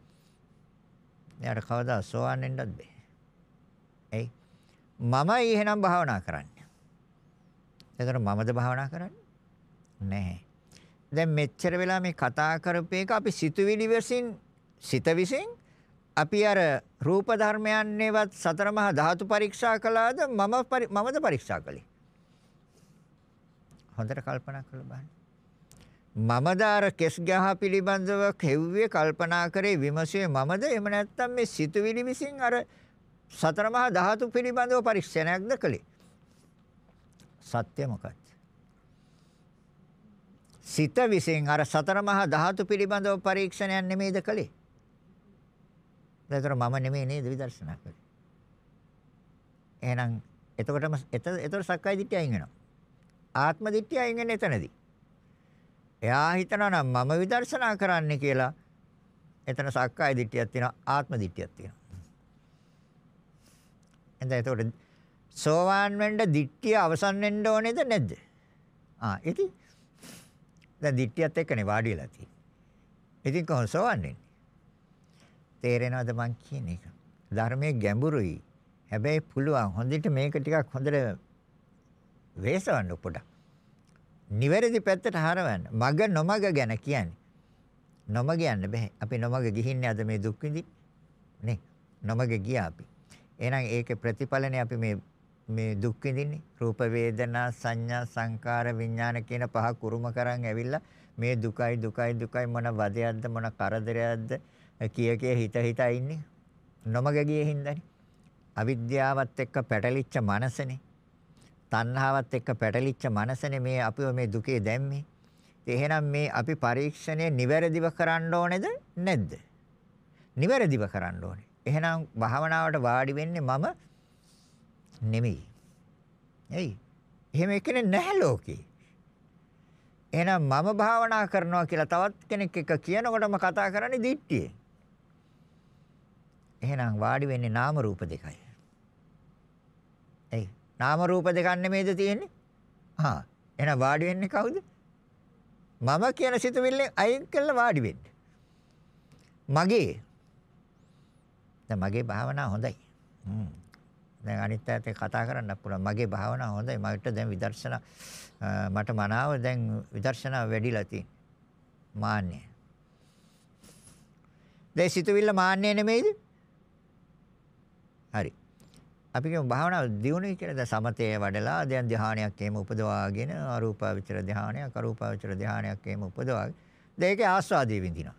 එයාට කවදා සෝවන් වෙන්නත් බෑ. එයි මමයි එහෙනම් භාවනා කරන්නේ. එතකොට මමද භාවනා කරන්නේ? නැහැ. දැන් මෙච්චර වෙලා මේ කතා කරපේක අපි සිතුවිලි විසින් සිත විසින් අපි අර රූප ධර්මයන්ේවත් සතර මහා ධාතු පරීක්ෂා කළාද මම මමද පරීක්ෂා කළේ හොඳට කල්පනා කරලා බලන්න මම දාර කෙස් ගහ පිළිබඳව කෙව්වේ කල්පනා කරේ විමසුවේ මමද එහෙම නැත්නම් මේ සිතුවිලි විසින් අර සතර මහා ධාතු පිළිබඳව පරීක්ෂණයක්ද කළේ සත්‍ය මොකක්ද සිත විසින් අර සතර මහා ධාතු පිළිබඳව පරීක්ෂණයක් නෙමෙයිද කළේ ඒතර මම නෙමෙයි නේද විදර්ශනා කරේ. එහෙනම් එතකොටම එතකොට සක්කාය දිට්ඨිය අයින් වෙනවා. ආත්ම දිට්ඨිය අයින් වෙන්නේ එතනදී. එයා හිතනවා නම් මම විදර්ශනා කරන්නේ කියලා එතන සක්කාය දිට්ඨියක් තියෙනවා ආත්ම දිට්ඨියක් තියෙනවා. එතන එතකොට සෝවාන් වෙන්න දිට්ඨිය අවසන් වෙන්න ඕනේද නැද්ද? ආ ඉතින් දැන් දිට්ඨියත් එක්කනේ වාඩි වෙලා තියෙන්නේ. ඉතින් කොහොමද සෝවාන් වෙන්නේ? තේරෙනවද මං කියන එක? ධර්මයේ ගැඹුරුයි. හැබැයි පුළුවන් හොඳට මේක ටිකක් හොඳට වේසවන්න පොඩක්. නිවැරදි පැත්තට හරවන්න. මග නොමග ගැන කියන්නේ. නොමග යන්න බෑ. අපි නොමග ගිහින්නේ අද මේ දුක් විඳින්නේ. නේ? නොමග ගියා අපි. එහෙනම් ඒකේ ප්‍රතිඵලනේ අපි මේ මේ දුක් විඳින්නේ. රූප වේදනා සංඥා සංකාර විඥාන කියන පහ කුරුම කරන් ඇවිල්ලා මේ දුකයි දුකයි දුකයි මොන වදයක්ද මොන කරදරයක්ද කිය කිය හිත හිත ඉන්නේ නොමග ගියේ හින්දානේ. අවිද්‍යාවත් එක්ක පැටලිච්ච මනසනේ. තණ්හාවත් එක්ක පැටලිච්ච මනසනේ මේ අපිව මේ දුකේ දැම්මේ. එහෙනම් මේ අපි පරීක්ෂණය නිවැරදිව කරන්න ඕනේද නැද්ද? නිවැරදිව කරන්න ඕනේ. එහෙනම් භාවනාවට වාඩි වෙන්නේ මම නෙමෙයි. එයි. එහෙම එකනේ නැහැ ලෝකේ. එහෙනම් මම භාවනා කරනවා කියලා තවත් කෙනෙක් එක්ක කියනකොටම කතා කරන්නේ දිට්ඨියේ. එහෙනම් වාඩි වෙන්නේ නාම රූප දෙකයි. එයි නාම රූප දෙකක් නෙමෙයිද තියෙන්නේ? හා එහෙනම් වාඩි වෙන්නේ කවුද? මම කියන සිතුවිල්ලෙන් අයින් කළා වාඩි වෙන්න. මගේ දැන් මගේ භාවනාව හොඳයි. හ්ම්. දැන් අනිත් අයත් කතා කරන්න පුළුවන්. මගේ භාවනාව හොඳයි. මට දැන් විදර්ශනා මට මනාව දැන් විදර්ශනා වැඩිලා තියෙනවා. මාන්නය. දැන් සිතුවිල්ල මාන්නය නෙමෙයිද? හරි. අපි කියමු භාවනාව දියුණුවයි කියලා දැන් සමතේ වඩලා දැන් ධ්‍යානයක් එහෙම උපදවාගෙන අරූපාවචර ධ්‍යානයක් අරූපාවචර ධ්‍යානයක් එහෙම උපදවාගෙන දැන් ඒකේ ආස්වාදී විඳිනවා.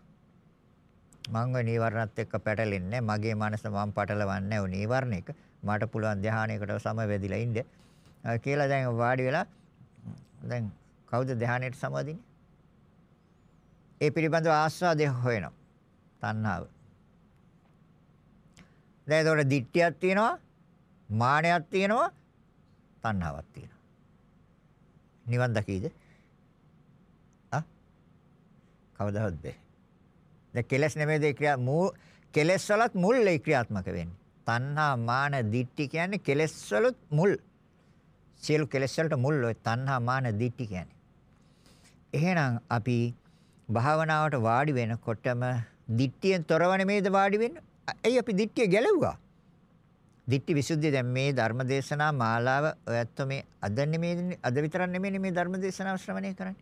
මම ඔය නීවරණත් එක්ක පැටලෙන්නේ මගේ මනස මම පටලවන්නේ ඔය නීවරණයක මට පුළුවන් ධ්‍යානයකට සමවැදිලා ඉන්න කියලා දැන් වාඩි වෙලා දැන් කවුද ධ්‍යානයට සමවදින්නේ? ඒ පිළිබඳව ආස්වාදය හොයනවා. තණ්හාව. දැන් ඒතකොට දිට්ඨියක් තියෙනවා, මානයක් තියෙනවා, තණ්හාවක් තියෙනවා. නිවන් දකීද? ආ? කවදාවත් බෑ. දැන් කෙලස් නෙමෙයිද ක්‍රියා මූ කෙලස් වලත් මුල් ඒ ක්‍රියාත්මක වෙන්නේ. තණ්හා, මාන, දිට්ඨි කියන්නේ කෙලස් වලත් මුල්. සියලු කෙලස් වලට මුල් ඔය තණ්හා, මාන, දිට්ඨි කියන්නේ. එහෙනම් අපි භාවනාවට වාඩි වෙනකොටම දිට්ඨියෙන් තොරව නෙමේද වාඩි වෙන්නේ? ඇයි අපි දිට්ඨිය ගැලවුවා? දිට්ඨි විසුද්ධිය දැන් මේ ධර්මදේශනා මාලාව ඔයත් මේ අද නෙමෙයි අද විතරක් නෙමෙයි මේ ධර්මදේශනාව ශ්‍රවණය කරන්නේ.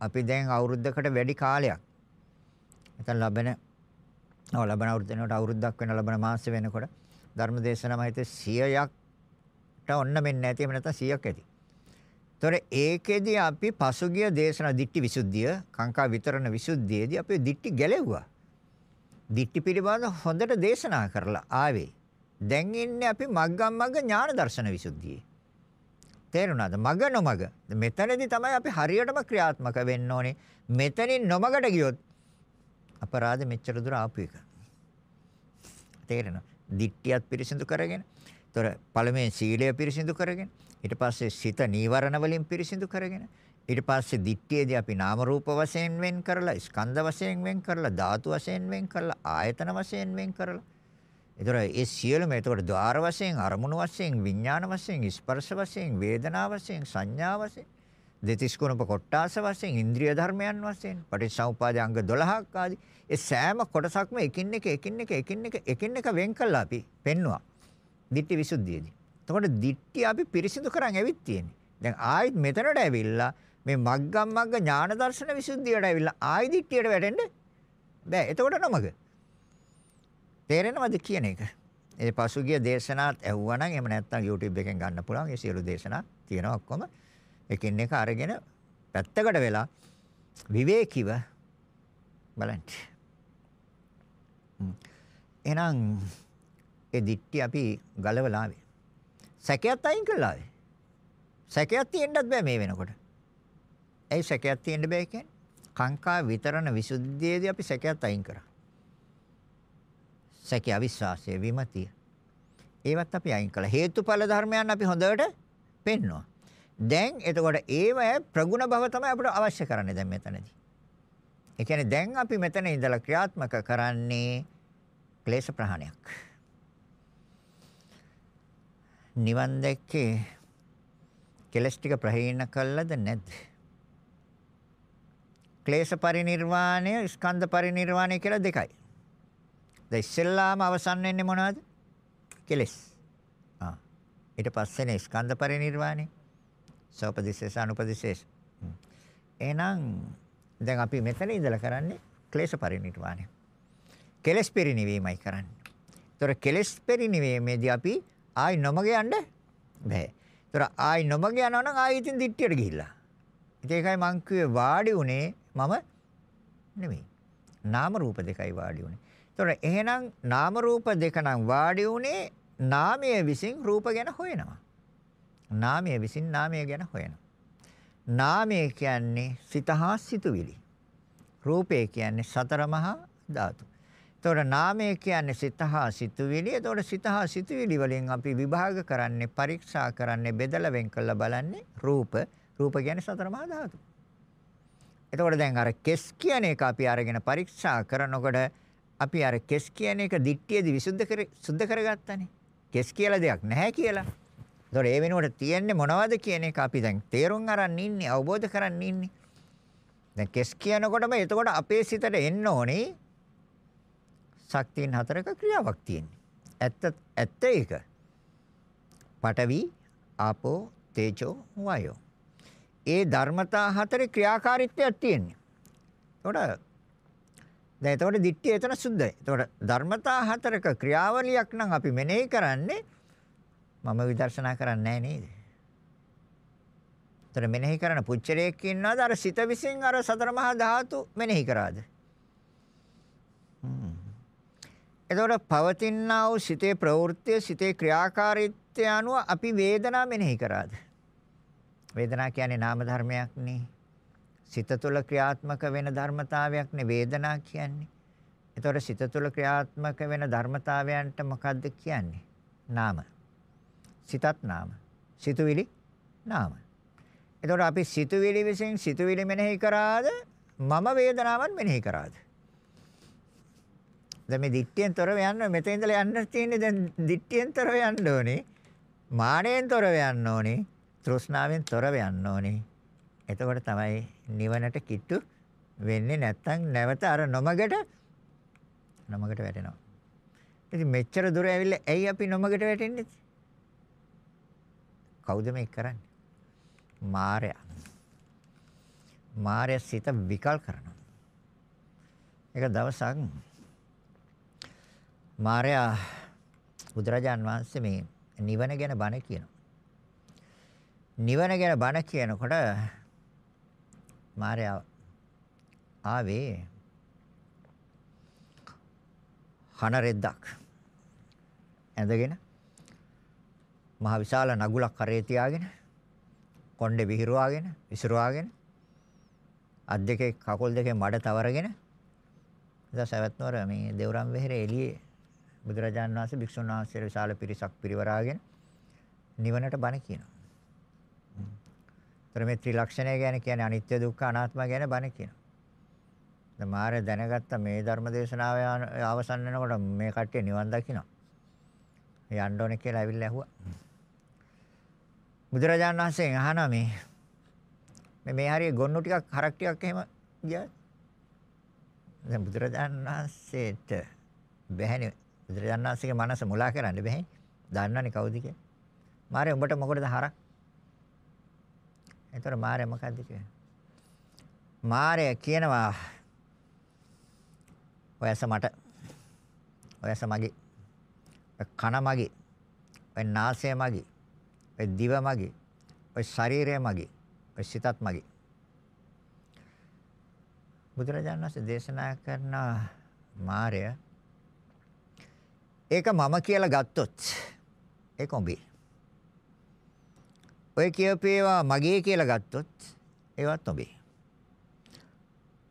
අපි දැන් අවුරුද්දකට වැඩි කාලයක් නැත්නම් ලබන ඔව් ලබන අවුරුද්ද වෙනකොට අවුරුද්දක් වෙන ලබන මාසෙ වෙනකොට ධර්මදේශනාව හිතේ 100ක්ට ඔන්න මෙන්න නැති එහෙම නැත්නම් 100ක් ඇති. ତොර ඒකෙදී අපි පසුගිය දේශනා දිට්ඨි විසුද්ධිය කාංකා විතරණ විසුද්ධියේදී අපි දිට්ඨි ගැලෙව්වා. දිට්ඨි පිළිබඳ හොඳට දේශනා කරලා ආවේ. දැන් ඉන්නේ අපි මග්ගම් මග්ග ඥාන දර්ශන විසුද්ධියේ. තේරුණාද? මග නොමග. මෙතනදී තමයි අපි හරියටම ක්‍රියාත්මක වෙන්න ඕනේ. මෙතනින් නොමගට ගියොත් අපරාධ මෙච්චර දුර ආපු එක. තේරෙනවද? දිට්ඨියත් පිරිසිදු කරගෙන, ତොර පළමුවෙන් සීලය පිරිසිදු කරගෙන, ඊට පස්සේ සිත නීවරණ වලින් පිරිසිදු කරගෙන ඊට පස්සේ දිට්ඨියේදී අපි නාම රූප වශයෙන් වෙන් කරලා ස්කන්ධ වශයෙන් වෙන් කරලා ධාතු වශයෙන් වෙන් කරලා ආයතන වශයෙන් වෙන් කරලා ඒතර ඒ සියලුම ඒතකොට ద్వාර වශයෙන් අරමුණු වශයෙන් විඥාන වශයෙන් ස්පර්ශ වශයෙන් වේදනා වශයෙන් සංඥා වශයෙන් දෙතිස් කුණප කොට්ටාස වශයෙන් ඉන්ද්‍රිය ධර්මයන් වශයෙන් පටිච්චසමුපාද අංග 12ක් ආදී ඒ සෑම කොටසක්ම එකින් එක එකින් එක එකින් එක එකින් එක වෙන් කළා අපි පෙන්නවා ditthi visuddhiyේදී එතකොට දිට්ඨිය අපි පිරිසිදු කරන් ඇවිත් තියෙන්නේ. දැන් ආයෙත් මෙතනට ඇවිල්ලා මේ මග්ගම් මග්ග ඥාන දර්ශන විසුද්ධියට ඇවිල්ලා ආයෙ දිට්ඨියට වැටෙන්න බෑ. එතකොට නමග. තේරෙනවද කියන එක? ඒ පසුගිය දේශනාත් ඇහුවා නම් එහෙම නැත්නම් YouTube එකෙන් ගන්න පුළුවන්. ඒ සියලු දේශනා තියෙනවා ඔක්කොම. එකින් එක අරගෙන පැත්තකට වෙලා විවේකීව බලන්න. එහෙනම් ඒ දිට්ටි අපි ගලවලා ආවේ. සැකයක් අයින් කළා ආවේ. සැකයක් තියෙන්නත් බෑ මේ වෙනකොට. ඇයි සැකයක් තියෙන්න බෑ කියන්නේ? කාංකා විතරණ විසුද්ධියේදී අපි සැකයක් අයින් කරා. සැක අවිශ්වාසය විමතිය. ඒවත් අපි අයින් කළා. හේතුඵල ධර්මයන් අපි හොඳට පෙන්නවා. දැන් එතකොට ඒව ප්‍රගුණ භව තමයි අපිට අවශ්‍ය කරන්නේ දැන් මෙතනදී. ඒ කියන්නේ දැන් අපි මෙතන ඉඳලා ක්‍රියාත්මක කරන්නේ ක්ලේශ ප්‍රහාණයක්. නිවන් දැක්කේ කෙලස් ටික ප්‍රහීන කළද නැද්ද? ක්ලේශ පරිණිරවාණය ස්කන්ධ පරිණිරවාණය කියලා දෙකයි. දැන් ඉස්සෙල්ලාම අවසන් වෙන්නේ මොනවද? කෙලස්. ආ. ඊට පස්සේනේ ස්කන්ධ පරිණිරවාණය. සෝපදිශේෂ අනුපදිශේෂ. එහෙනම් දැන් අපි මෙතන ඉඳලා කරන්නේ ක්ලේශ පරිණිරවාණය. කෙලස් පරිණිවීමයි කරන්නේ. ඒතර කෙලස් පරිණිවීමේදී අපි ආයි නොමග යන්න බෑ. ඒතර ආයි නොමග යනවා නම් ආයි ඉතින් දිට්ටියට ගිහිල්ලා. ඉතින් ඒකයි මං කිව්වේ වාඩි උනේ මම නෙමෙයි. නාම රූප දෙකයි වාඩි උනේ. ඒතර එහෙනම් නාම රූප දෙක නම් වාඩි උනේ නාමයේ විසින් රූප ගැන හොයනවා. නාමයේ විසින් නාමය ගැන හොයනවා. නාමය කියන්නේ සිත හා සිතුවිලි. රූපය කියන්නේ සතර මහා ධාතු. එතකොට නාමය කියන්නේ සිත හා සිතුවිලි. එතකොට සිත හා සිතුවිලි වලින් අපි විභාග කරන්නේ, පරීක්ෂා කරන්නේ, බෙදලා වෙන් කරලා බලන්නේ රූප. රූප කියන්නේ සතර මහා ධාතු. එතකොට දැන් අර කෙස් කියන එක අපි අරගෙන පරීක්ෂා කරනකොට අපි අර කෙස් කියන එක දිට්ඨියේදී විසුද්ධ කර සුද්ධ කරගත්තානේ. කෙස් කියලා දෙයක් නැහැ කියලා. එතකොට ඒ වෙනුවට තියෙන්නේ මොනවද කියන එක අපි දැන් තේරුම් අරන් ඉන්නේ, අවබෝධ කරන් ඉන්නේ. දැන් කෙස් කියනකොටම එතකොට අපේ සිතට එන්න ඕනේ ශක්තියන් හතරක ක්‍රියාවක් තියෙන්නේ. ඇත්ත ඇත්ත ඒක. පඨවි, ආපෝ, තේජෝ, වායෝ. ඒ ධර්මතා හතරේ ක්‍රියාකාරීත්වයක් තියෙන්නේ. එතකොට දැන් එතකොට දිට්ඨිය එතන සුද්ධයි. එතකොට ධර්මතා හතරක ක්‍රියාවලියක් නම් අපි මෙනෙහි කරන්නේ මම විදර්ශනා කරන්නේ නැහැ නේද? එතන මෙනෙහි කරන පුච්චරයක් ඉන්නවද අර සිත විසින් අර සතර මහා ධාතු මෙනෙහි කරාද? හ්ම් එතකොට පවතිනා වූ සිතේ ප්‍රවෘත්තිය සිතේ ක්‍රියාකාරීත්වය අනුව අපි වේදනා මෙනෙහි කරාද? වේදනා කියන්නේ නාම ධර්මයක් නේ. සිත තුළ ක්‍රියාත්මක වෙන ධර්මතාවයක් නේ වේදනා කියන්නේ. එතකොට සිත තුළ ක්‍රියාත්මක වෙන ධර්මතාවයන්ට මොකද්ද කියන්නේ? නාම. සිතත් නාම. සිතුවිලි නාම. එතකොට අපි සිතුවිලි විසින් සිතුවිලි මෙනෙහි කරාද? මම වේදනාවන් මෙනෙහි කරාද? දැන් මේ දිට්ඨියෙන් තොරව යන්න මෙතන ඉඳලා යන්න තියෙන්නේ දැන් දිට්ඨියෙන් තොරව යන්න ඕනේ. මානෙන් තොරව යන්න ඕනේ. තෘෂ්ණාවෙන් තොරව යන්න ඕනේ. එතකොට තමයි නිවනට කිට්ටු වෙන්නේ නැත්තම් නැවත අර නොමගට නොමගට වැටෙනවා. ඉතින් මෙච්චර දුර ඇවිල්ලා ඇයි අපි නොමගට වැටෙන්නේ? කවුද මේක කරන්නේ? මායя. මායя සිත විකල් කරනවා. එක දවසක් මායя බුදුරජාන් වහන්සේ මේ නිවන ගැන බණ කියනවා. නිවන ගැන බණ කියනකොට මායя ආවේ හන රෙද්දක් ඇඳගෙන මහ විශාල නගුලක් කරේ තියාගෙන කොණ්ඩේ විහිරුවාගෙන විසිරුවාගෙන අත් දෙකේ කකුල් දෙකේ මඩ තවරගෙන ඉතින් සවැත්නුවර මේ දෙවරම් වෙහෙරේ එළියේ බුදුරජාන් වහන්සේ භික්ෂුන් වහන්සේලා විශාල පිරිසක් පිරිවරාගෙන නිවනට බණ කියනවා. ତර මේ ත්‍රිලක්ෂණය ගැන කියන්නේ අනිත්‍ය දුක්ඛ අනාත්ම ගැන බණ කියනවා. දැන් මාරය දැනගත්ත මේ ධර්ම දේශනාව අවසන් වෙනකොට මේ කට්ටිය නිවන් දකිනවා. යන්න ඕනේ කියලා ඇවිල්ලා ඇහුවා. බුදුරජාණන් වහන්සේ අහනවා මේ මේ මේ හරිය ගොන්නු ටිකක් හරක් ටිකක් එහෙම ගියා. දැන් බුදුරජාණන් වහන්සේට බැහැනේ බුදුරජාණන් වහන්සේගේ මනස මුලා කරන්න බැහැ. දන්නවනේ කවුද කියලා. මාරේ උඹට මොකටද හරක්? එතකොට මාරේ මොකද්ද කියන්නේ? මාරේ කියනවා ඔයස මට ඔයස මගේ කන මගේ ඔය නාසය මගේ ඔය දිව මගේ ඔය ශරීරය මගේ ඔය සිතත් මගේ බුදුරජාණන් වහන්සේ දේශනා කරන මායය ඒක මම කියලා ගත්තොත් ඒක උඹේ ඔය කියපේවා මගේ කියලා ගත්තොත් ඒවත් ඔබේ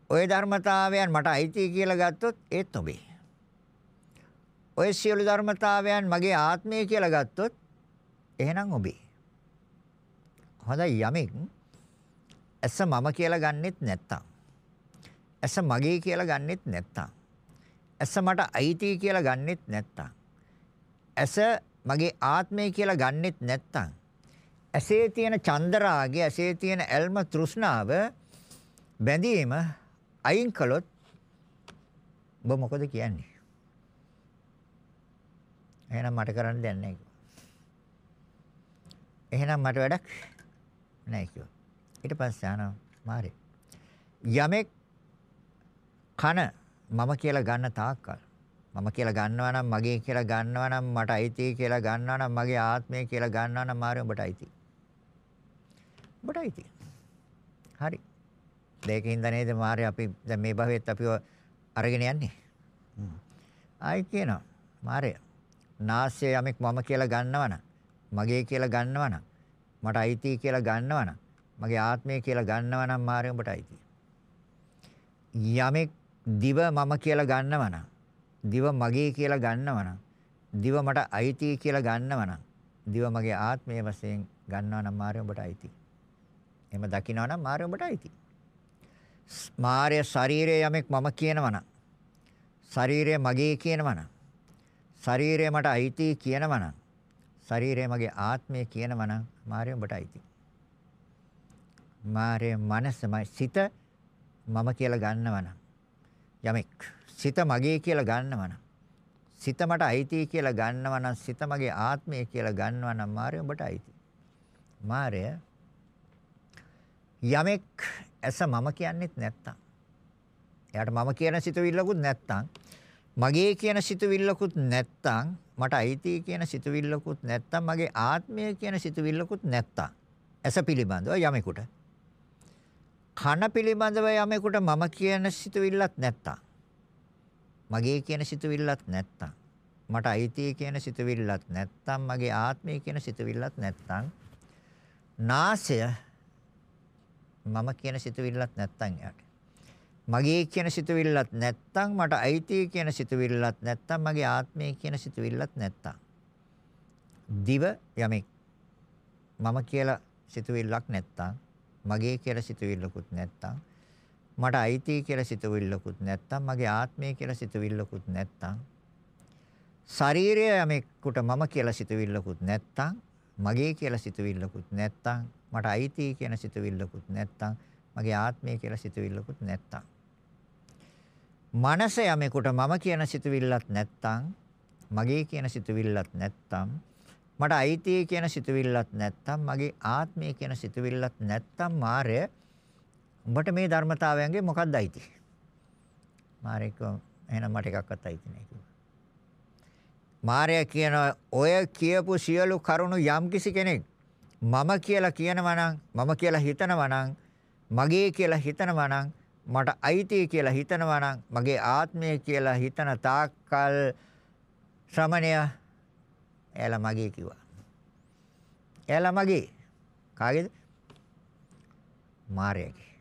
ඔය ධර්මතාවයන් මට අයිති කියලා ගත්තොත් ඒත් ඔබේ. ඔය සියලු ධර්මතාවයන් මගේ ආත්මය කියලා ගත්තොත් එහෙනම් ඔබේ. හොඳයි යමෙක් ඇස මම කියලා ගන්නෙත් නැත්තම්. ඇස මගේ කියලා ගන්නෙත් නැත්තම්. ඇස මට අයිති කියලා ගන්නෙත් නැත්තම්. ඇස මගේ ආත්මය කියලා ගන්නෙත් නැත්තම්. ඇසේ තියෙන චන්දරාගය ඇසේ තියෙන ඇල්ම තෘෂ්ණාව බැඳීම අයින් කළොත් ඔබ මොකද කියන්නේ? එහෙනම් මට කරන්න දෙයක් නැහැ කිව්වා. එහෙනම් මට වැඩක් නැහැ කිව්වා. ඊට පස්සේ ආනවා මාරේ. යමෙක් කන මම කියලා ගන්න තාක්කල් මම කියලා ගන්නවා නම් මගේ කියලා ගන්නවා නම් මට අයිති කියලා ගන්නවා නම් මගේ ආත්මය කියලා ගන්නවා නම් මාරේ ඔබට අයිති. ඔබට අයිති. හරි. දෙයකින්ද නේද මාරේ අපි දැන් මේ භවෙත් අපිව අරගෙන යන්නේ. ආයි කියනවා මාරේ නාසය යමෙක් මම කියලා ගන්නවනම් මගේ කියලා ගන්නවනම් මට අයිති කියලා ගන්නවනම් මගේ ආත්මය කියලා ගන්නවනම් මාරේ උඹට අයිති. යමෙක් දිව මම කියලා ගන්නවනම් දිව මගේ කියලා ගන්නවනම් දිව මට අයිති කියලා ගන්නවනම් දිව මගේ ආත්මය වශයෙන් ගන්නවනම් මාරේ උඹට අයිති. එහෙම දකිනවනම් මාරේ උඹට අයිති. මාර්ය ශරීරය යමෙක් මම කියනවනම් ශරීරය මගේ කියනවනම් ශරීරය මට අයිති කියනවනම් ශරීරය මගේ ආත්මය කියනවනම් මාර්ය උඹට අයිති මාර්ය මනසමයි සිත මම කියලා ගන්නවනම් යමෙක් සිත මගේ කියලා ගන්නවනම් සිත මට අයිති කියලා ගන්නවනම් සිත මගේ ආත්මය කියලා ගන්නවනම් මාර්ය උඹට අයිති මාර්ය යමෙක් ඇස මම කියන්නෙත් නැත්තම්. එයාට මම කියන සිතුවිල්ලකුත් නැත්තම් මගේ කියන සිතුවිල්ලකුත් නැත්තම් මට අයිති කියන සිතුවිල්ලකුත් නැත්තම් මගේ ආත්මය කියන සිතුවිල්ලකුත් නැත්තම්. ඇස පිළිබඳව යමෙකුට. කන පිළිබඳව යමෙකුට මම කියන සිතුවිල්ලක් නැත්තම්. මගේ කියන සිතුවිල්ලක් නැත්තම්. මට අයිති කියන සිතුවිල්ලක් නැත්තම් මගේ ආත්මය කියන සිතුවිල්ලක් නැත්තම්. නාසය මම කියන සිතුවිල්ලක් නැත්තම් යාට. මගේ කියන සිතුවිල්ලක් නැත්තම් මට අයිති කියන සිතුවිල්ලක් නැත්තම් මගේ ආත්මය කියන සිතුවිල්ලක් නැත්තම්. දිව යමෙක් මම කියලා සිතුවිල්ලක් නැත්තම් මගේ කියලා සිතුවිල්ලකුත් නැත්තම් මට අයිති කියලා සිතුවිල්ලකුත් නැත්තම් මගේ ආත්මය කියලා සිතුවිල්ලකුත් නැත්තම් ශරීරය යමෙකුට මම කියලා සිතුවිල්ලකුත් නැත්තම් මගේ කියලා සිතුවිල්ලකුත් නැත්තම් මට අයිති කියන සිතුවිල්ලකුත් නැත්තම් මගේ ආත්මය කියලා සිතුවිල්ලකුත් නැත්තම් මනස යමෙකුට මම කියන සිතුවිල්ලක් නැත්තම් මගේ කියන සිතුවිල්ලක් නැත්තම් මට අයිතිය කියන සිතුවිල්ලක් නැත්තම් මගේ ආත්මය කියන සිතුවිල්ලක් නැත්තම් මාරය උඹට මේ ධර්මතාවයන්ගේ මොකක්ද අයිති? මාරේ එහෙනම් මට එකක්වත් අයිති නැහැ කිව්වා. මාරය කියන ඔය කියපු සියලු කරුණු යම්කිසි කෙනෙක් මම කියලා කියනවා නම් මම කියලා හිතනවා නම් මගේ කියලා හිතනවා නම් මට අයිති කියලා හිතනවා නම් මගේ ආත්මය කියලා හිතන තාක්කල් ශ්‍රමණය එයාලා මගේ කිව්වා. එයාලා මගේ කාගේද? මාර්යාගේ.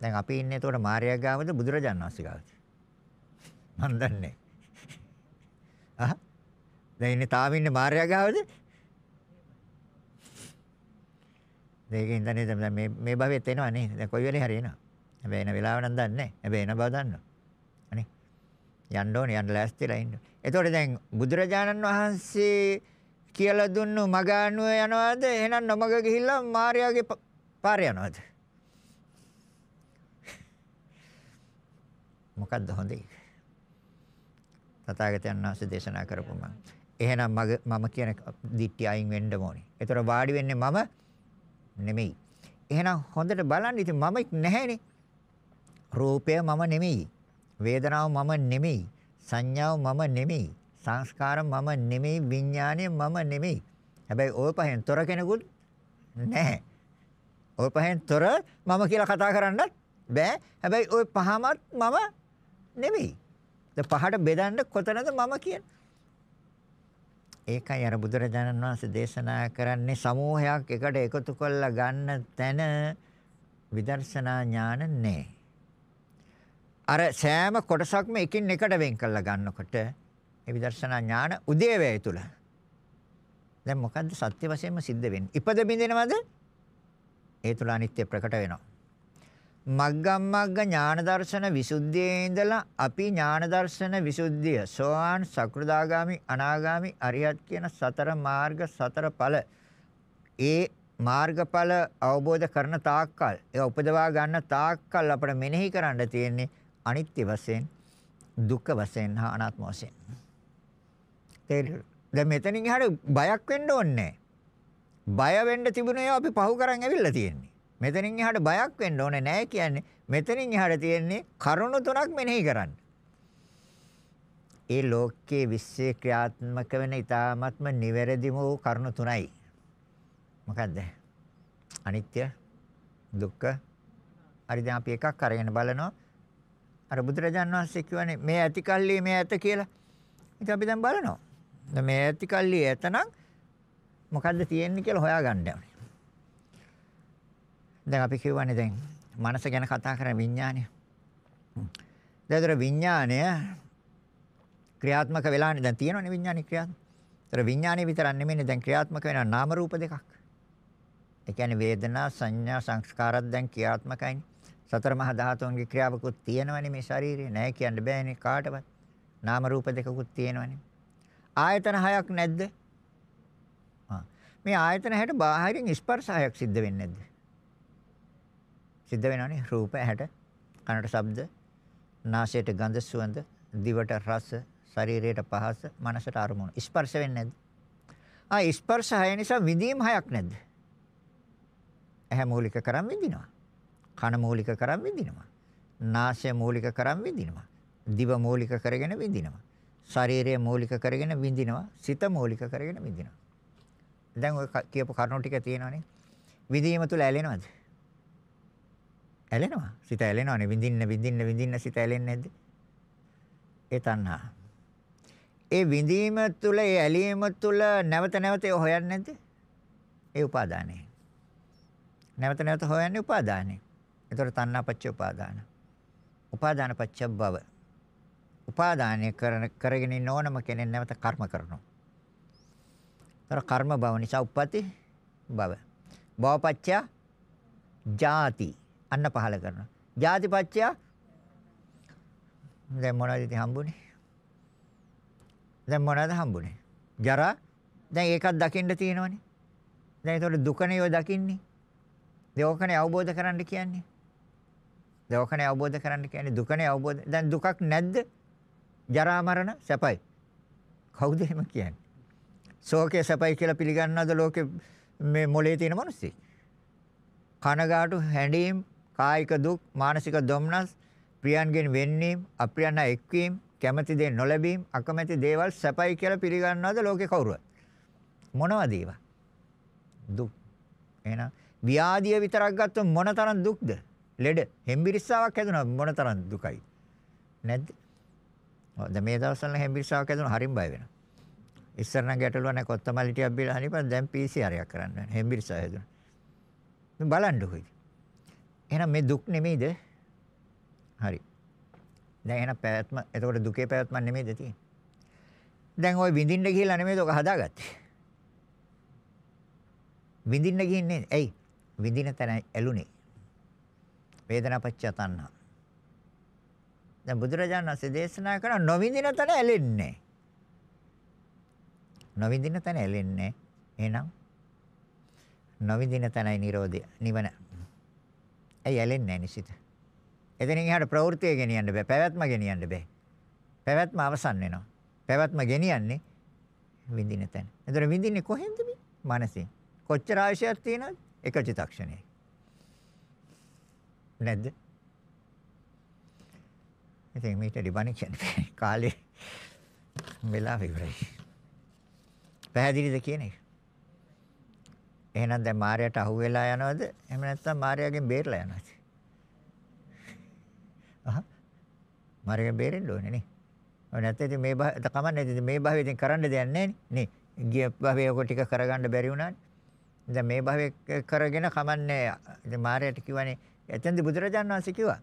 දැන් අපි ඉන්නේ එතකොට මාර්යා ගාවද බුදුරජාණන් වහන්සේ ගාවද? මන් දන්නේ. අහ දැන් ඉන්නේ තාම ඉන්නේ මාර්යා ගාවද? දෙකෙන් ඉඳන්නේ දැන් මේ මේ භවෙත් එනවා නේ. දැන් කොයි වෙලේ හරි එනවා. හැබැයි එන වෙලාව නම් දන්නේ නැහැ. හැබැයි එන බව දන්නවා. අනේ. යන්න ඕනේ යන්න ලෑස්තිලා ඉන්න. එතකොට දැන් බුදුරජාණන් වහන්සේ කියලා දුන්නු මග අනුව යනවාද? එහෙනම් නොමග ගිහිල්ලා මාර්යාගේ පාර යනවාද? මොකද්ද හොඳේ? තථාගතයන් වහන්සේ දේශනා කරපු මම. එහෙනම් මග මම කියන දිට්ටි අයින් වෙන්න ඕනේ. ඒතර වාඩි වෙන්නේ මම නෙමෙයි. එහෙනම් හොඳට බලන්න ඉතින් මම නැහැනේ. රූපය මම නෙමෙයි. වේදනාව මම නෙමෙයි. සංඥාව මම නෙමෙයි. සංස්කාර මම නෙමෙයි. විඥානය මම නෙමෙයි. හැබැයි ওই පහෙන් තොර කෙනෙකුත් නැහැ. ওই පහෙන් තොර මම කියලා කතා කරන්නත් බෑ. හැබැයි ওই පහමත් මම නෙමෙයි. ද පහට බෙදන්න කොතනද මම කියන්නේ? ඒකයි අර බුදුරජාණන් වහන්සේ දේශනා කරන්නේ සමූහයක් එකට එකතු කරලා ගන්න තැන විදර්ශනා ඥාන නැහැ. අර සෑම කොටසක්ම එකින් එකට වෙන් කරලා ගන්නකොට ඒ විදර්ශනා ඥාන උදේවැය තුල දැන් මොකද්ද සත්‍ය වශයෙන්ම සිද්ධ වෙන්නේ? ඉපද බින්දිනවද? ඒ තුල අනිත්‍ය ප්‍රකට වෙනවා. මග්ගමග්ග ඥාන දර්ශන විසුද්ධියේ ඉඳලා අපි ඥාන දර්ශන විසුද්ධිය සෝවාන් සකෘදාගාමි අනාගාමි අරියත් කියන සතර මාර්ග සතර ඵල ඒ මාර්ගඵල අවබෝධ කරන තාක්කල් ඒ උපදවා ගන්න තාක්කල් අපිට මෙනෙහි කරන්න තියෙන්නේ අනිත්‍ය වශයෙන් දුක්ඛ වශයෙන් හා අනාත්ම වශයෙන්. තේරෙනවද? දැන් මෙතනින් එහාට බයක් වෙන්න ඕනේ බය වෙන්න තිබුණේ අපි පහු කරන් ඇවිල්ලා තියෙන්නේ. මෙතනින් එහාට බයක් වෙන්න ඕනේ නැහැ කියන්නේ මෙතනින් එහාට තියෙන්නේ කරුණු තුනක් මෙනෙහි කරන්න. ඒ ලෝකයේ විශ්ේ ක්‍රියාත්මක වෙන ඊ타ත්ම නිවැරදිම වූ කරුණු තුනයි. මොකද්ද? අනිත්‍ය, දුක්ඛ. හරි දැන් අපි එකක් අරගෙන බලනවා. අර බුදුරජාන් වහන්සේ කියවනේ මේ ඇති කල්ලි මේ ඇත කියලා. ඉතින් අපි දැන් බලනවා. දැන් මේ ඇති කල්ලි ඇතනම් මොකද්ද තියෙන්නේ කියලා හොයාගන්න ඕනේ. දැන් අපි කියවනේ දැන් මනස ගැන කතා කරන විඥානය. දැන් විඥානය ක්‍රියාත්මක වෙලානේ දැන් තියෙනවනේ විඥානි ක්‍රියාත්මක. ඒතර විඥානය විතරක් නෙමෙයි දැන් ක්‍රියාත්මක වෙන නාම රූප දෙකක්. ඒ කියන්නේ වේදනා සංඥා සංස්කාරات දැන් ක්‍රියාත්මකයිනේ. සතර මහා ධාතුන්ගේ ක්‍රියාවකුත් තියෙනවනේ මේ ශරීරේ නෑ කියන්න බෑනේ කාටවත්. නාම රූප දෙකකුත් තියෙනවනේ. ආයතන හයක් නැද්ද? මේ ආයතන හැට බාහිරින් ස්පර්ශ හයක් සිද්ධ වෙන්නේ නැද්ද? සිද්ධ වෙනවනේ රූප ඇහැට, කනට ශබ්ද, නාසයට ගඳ සුවඳ, දිවට රස, ශරීරයට පහස, මනසට අරමුණු. ස්පර්ශ වෙන්නේ නැද්ද? ආ ස්පර්ශ හය නිසා විඳීම් හයක් නැද්ද? ඇහැ මූලික කරන් විඳිනවා. කන මූලික කරන් විඳිනවා. නාසය මූලික කරන් විඳිනවා. දිව මූලික කරගෙන විඳිනවා. ශරීරය මූලික කරගෙන විඳිනවා. සිත මූලික කරගෙන විඳිනවා. දැන් ඔය කියපු කරුණු ටික තියෙනවනේ. විඳීම තුල ඇලෙනවද? ඇලෙනවා. සිත ඇලෙනවනේ. විඳින්න විඳින්න විඳින්න සිත ඇලෙන්නේ නැද්ද? ඒ තණ්හා. ඒ විඳීම තුල ඒ ඇලීම තුල නැවත නැවත හොයන්නේ නැද්ද? ඒ උපාදානයි. නැවත නැවත හොයන්නේ උපාදානයි. ඒතර තණ්හා පච්ච උපාදාන. උපාදාන පච්ච භව. උපාදානය කරන කරගෙන ඉන්න ඕනම කෙනෙක් නැවත කර්ම කරනවා. ඒතර කර්ම භව නිසා උප්පති භව. භව පච්ච ජාති අන්න පහල කරනවා. ජාති පච්ච දැන් මොනවද ඉතින් හම්බුනේ? දැන් මොනවද හම්බුනේ? ජරා දැන් ඒකක් දකින්න තියෙනවනේ. දැන් ඒතකොට දුකනේ ඔය දකින්නේ. ඒක ඕකනේ අවබෝධ කරන්න කියන්නේ. දැන් ඔකනේ අවබෝධ කරන්න කියන්නේ දුකනේ අවබෝධ. දැන් දුකක් නැද්ද? ජරා මරණ සැපයි. කවුද එහෙම කියන්නේ? ශෝකය සැපයි කියලා පිළිගන්නවද ලෝකේ මේ මොලේ තියෙන මිනිස්සු? කනගාටු හැඬීම්, කායික දුක්, මානසික දුම්නස්, ප්‍රියන්ගෙන් වෙන්නීම්, අප්‍රියයන් එක්වීම, කැමැති දේ නොලැබීම, අකමැති දේවල් සැපයි කියලා පිළිගන්නවද ලෝකේ කවුරුවත්? මොනවද ඒවා? දුක්. එහෙනම් ව්‍යාධිය විතරක් ගත්තොත් මොනතරම් දුක්ද? ලෙඩ, හෙම්බිරිස්සාවක් හැදුනා මොනතරම් දුකයි. නැද්ද? ඔව් දැන් මේ දවස්වල හෙම්බිරිස්සාවක් හැදුනා හරිම බය වෙනවා. ඉස්සර නම් ගැටලුව නැහැ කොත්තමල්ලි ටිකක් බීලා හනිපන් දැන් PCR එකක් කරන්න වෙනවා. හෙම්බිරිස්සාව හැදුනා. මේ බලන්නකෝ. එහෙනම් මේ දුක් නෙමෙයිද? හරි. දැන් එහෙනම් පැවැත්ම එතකොට දුකේ පැවැත්ම නෙමෙයිද තියෙන්නේ? දැන් ওই විඳින්න ගිහිල්ලා නෙමෙයිද ඔක හදාගත්තේ? විඳින්න ගිහින්නේ ඇයි? විඳින තැන ඇලුනේ. වේදනාපච්චය තණ්හා. දැන් බුදුරජාණන් වහන්සේ දේශනා කරන නොවිඳින තැන ඇලෙන්නේ නොවිඳින තැන ඇලෙන්නේ එහෙනම් නොවිඳින තැනයි Nirodha නිවන. ඇයි ඇලෙන්නේ නිසිත? එතනින් එහාට ප්‍රවෘත්තිය ගෙනියන්න බෑ. පැවැත්ම ගෙනියන්න බෑ. පැවැත්ම අවසන් වෙනවා. පැවැත්ම ගෙනියන්නේ විඳින තැන. එතකොට විඳින්නේ කොහෙන්ද මේ? මනසෙන්. කොච්චර ආශයක් තියෙනවද? එක චිත්තක්ෂණයයි. නැද්ද? ඉතින් මේට ඩිබණ කියන්නේ කාලේ වෙලා ඉවරයි. පැහැදිලිද කියන එක? එහෙනම් දැන් මාර්යාට අහු වෙලා යනවද? එහෙම නැත්නම් මාර්යාගෙන් බේරලා යනවද? අහ මාර්යාගෙන් බේරෙන්න ඕනේ නේ. ඔය නැත්නම් ඉතින් මේ භව කමන්නේ ඉතින් මේ භවයෙන් කරන්න දෙයක් නැහැ නේ. ගිය භවයේ ඔක ටික කරගන්න බැරි වුණානේ. දැන් මේ භවයේ කරගෙන කමන්නේ. ඉතින් මාර්යාට කිව්වනේ එතෙන්ද බුදුරජාණන් වහන්සේ කිව්වා.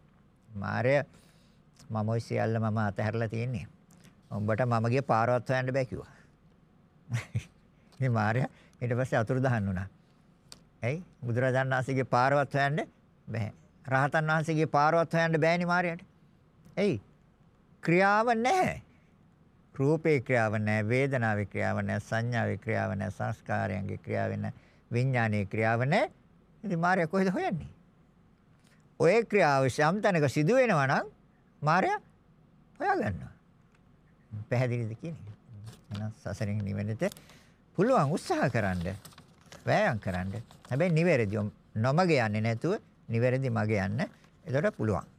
මාර්යා මම ඔය සියල්ල මම අතහැරලා තියෙන්නේ. උඹට මම ගිය පාරවත් හොයන්න බෑ කිව්වා. මේ මාර්යා ඊට පස්සේ අතුරුදහන් වුණා. ඇයි? බුදුරජාණන් වහන්සේගේ පාරවත් හොයන්න බෑ. රහතන් වහන්සේගේ පාරවත් හොයන්න බෑනේ මාර්යාට. ඇයි? ක්‍රියාව නැහැ. රූපේ ක්‍රියාව නැහැ, වේදනාවේ ක්‍රියාව නැහැ, සංඥාවේ ක්‍රියාව නැහැ, සංස්කාරයන්ගේ ක්‍රියාව නැහැ, විඥානයේ ක්‍රියාව නැහැ. ඉතින් මාර්යා කොහෙද හොයන්නේ? ඔය ක්‍රියාව යම් තැනක සිදු වෙනවා නම් මාර්යා හොයාගන්නවා. පැහැදිලිද කියන්නේ? එහෙනම් සසරෙන් නිවෙන්නට පුළුවන් උත්සාහ කරන්න. වෑයම් කරන්න. හැබැයි නිවැරදිව නොමග යන්නේ නැතුව නිවැරදි මග යන්න. එතකොට පුළුවන්.